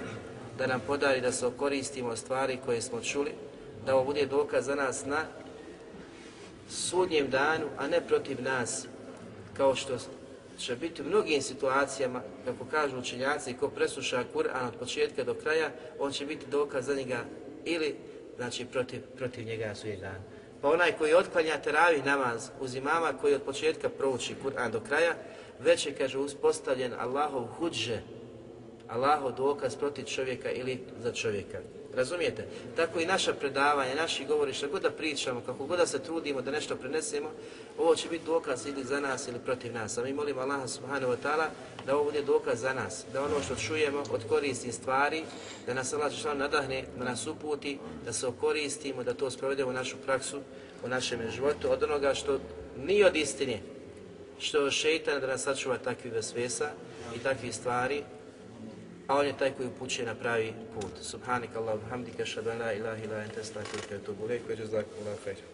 da nam podari da se okoristimo stvari koje smo čuli, da ovo bude dokaz za nas na sudnjem danu, a ne protiv nas, kao što će biti u mnogim situacijama, kako kažu učenjaci, ko presluša Kur'an od početka do kraja, on će biti dokaz za njega ili znači protiv, protiv njega su dan. Pa onaj koji otklanja teravi namaz uz imama koji od početka prouči Kur'an do kraja, već je, kaže, uspostavljen Allahov huđe, Allahov dokaz protiv čovjeka ili za čovjeka. Razumijete? Tako i naša predavanja, naši govori, što god da pričamo, kako god da se trudimo da nešto prenesemo, ovo će biti dokaz ili za nas ili protiv nas. A mi molimo Allaha subhanahu wa ta'ala da ovo bude dokaz za nas, da ono što čujemo od koristi stvari, da nas Allah što nadahne, da nas uputi, da se okoristimo, da to sprovedemo u našu praksu, u našem životu, od onoga što nije od istine, što šeitan da nas sačuva takvih vesvesa i takvih stvari, a on je taj koji upućuje na pravi put. Subhanik Allah, hamdika, šadana, ilaha, stakvika, tubu, leko, jazakum, Allah,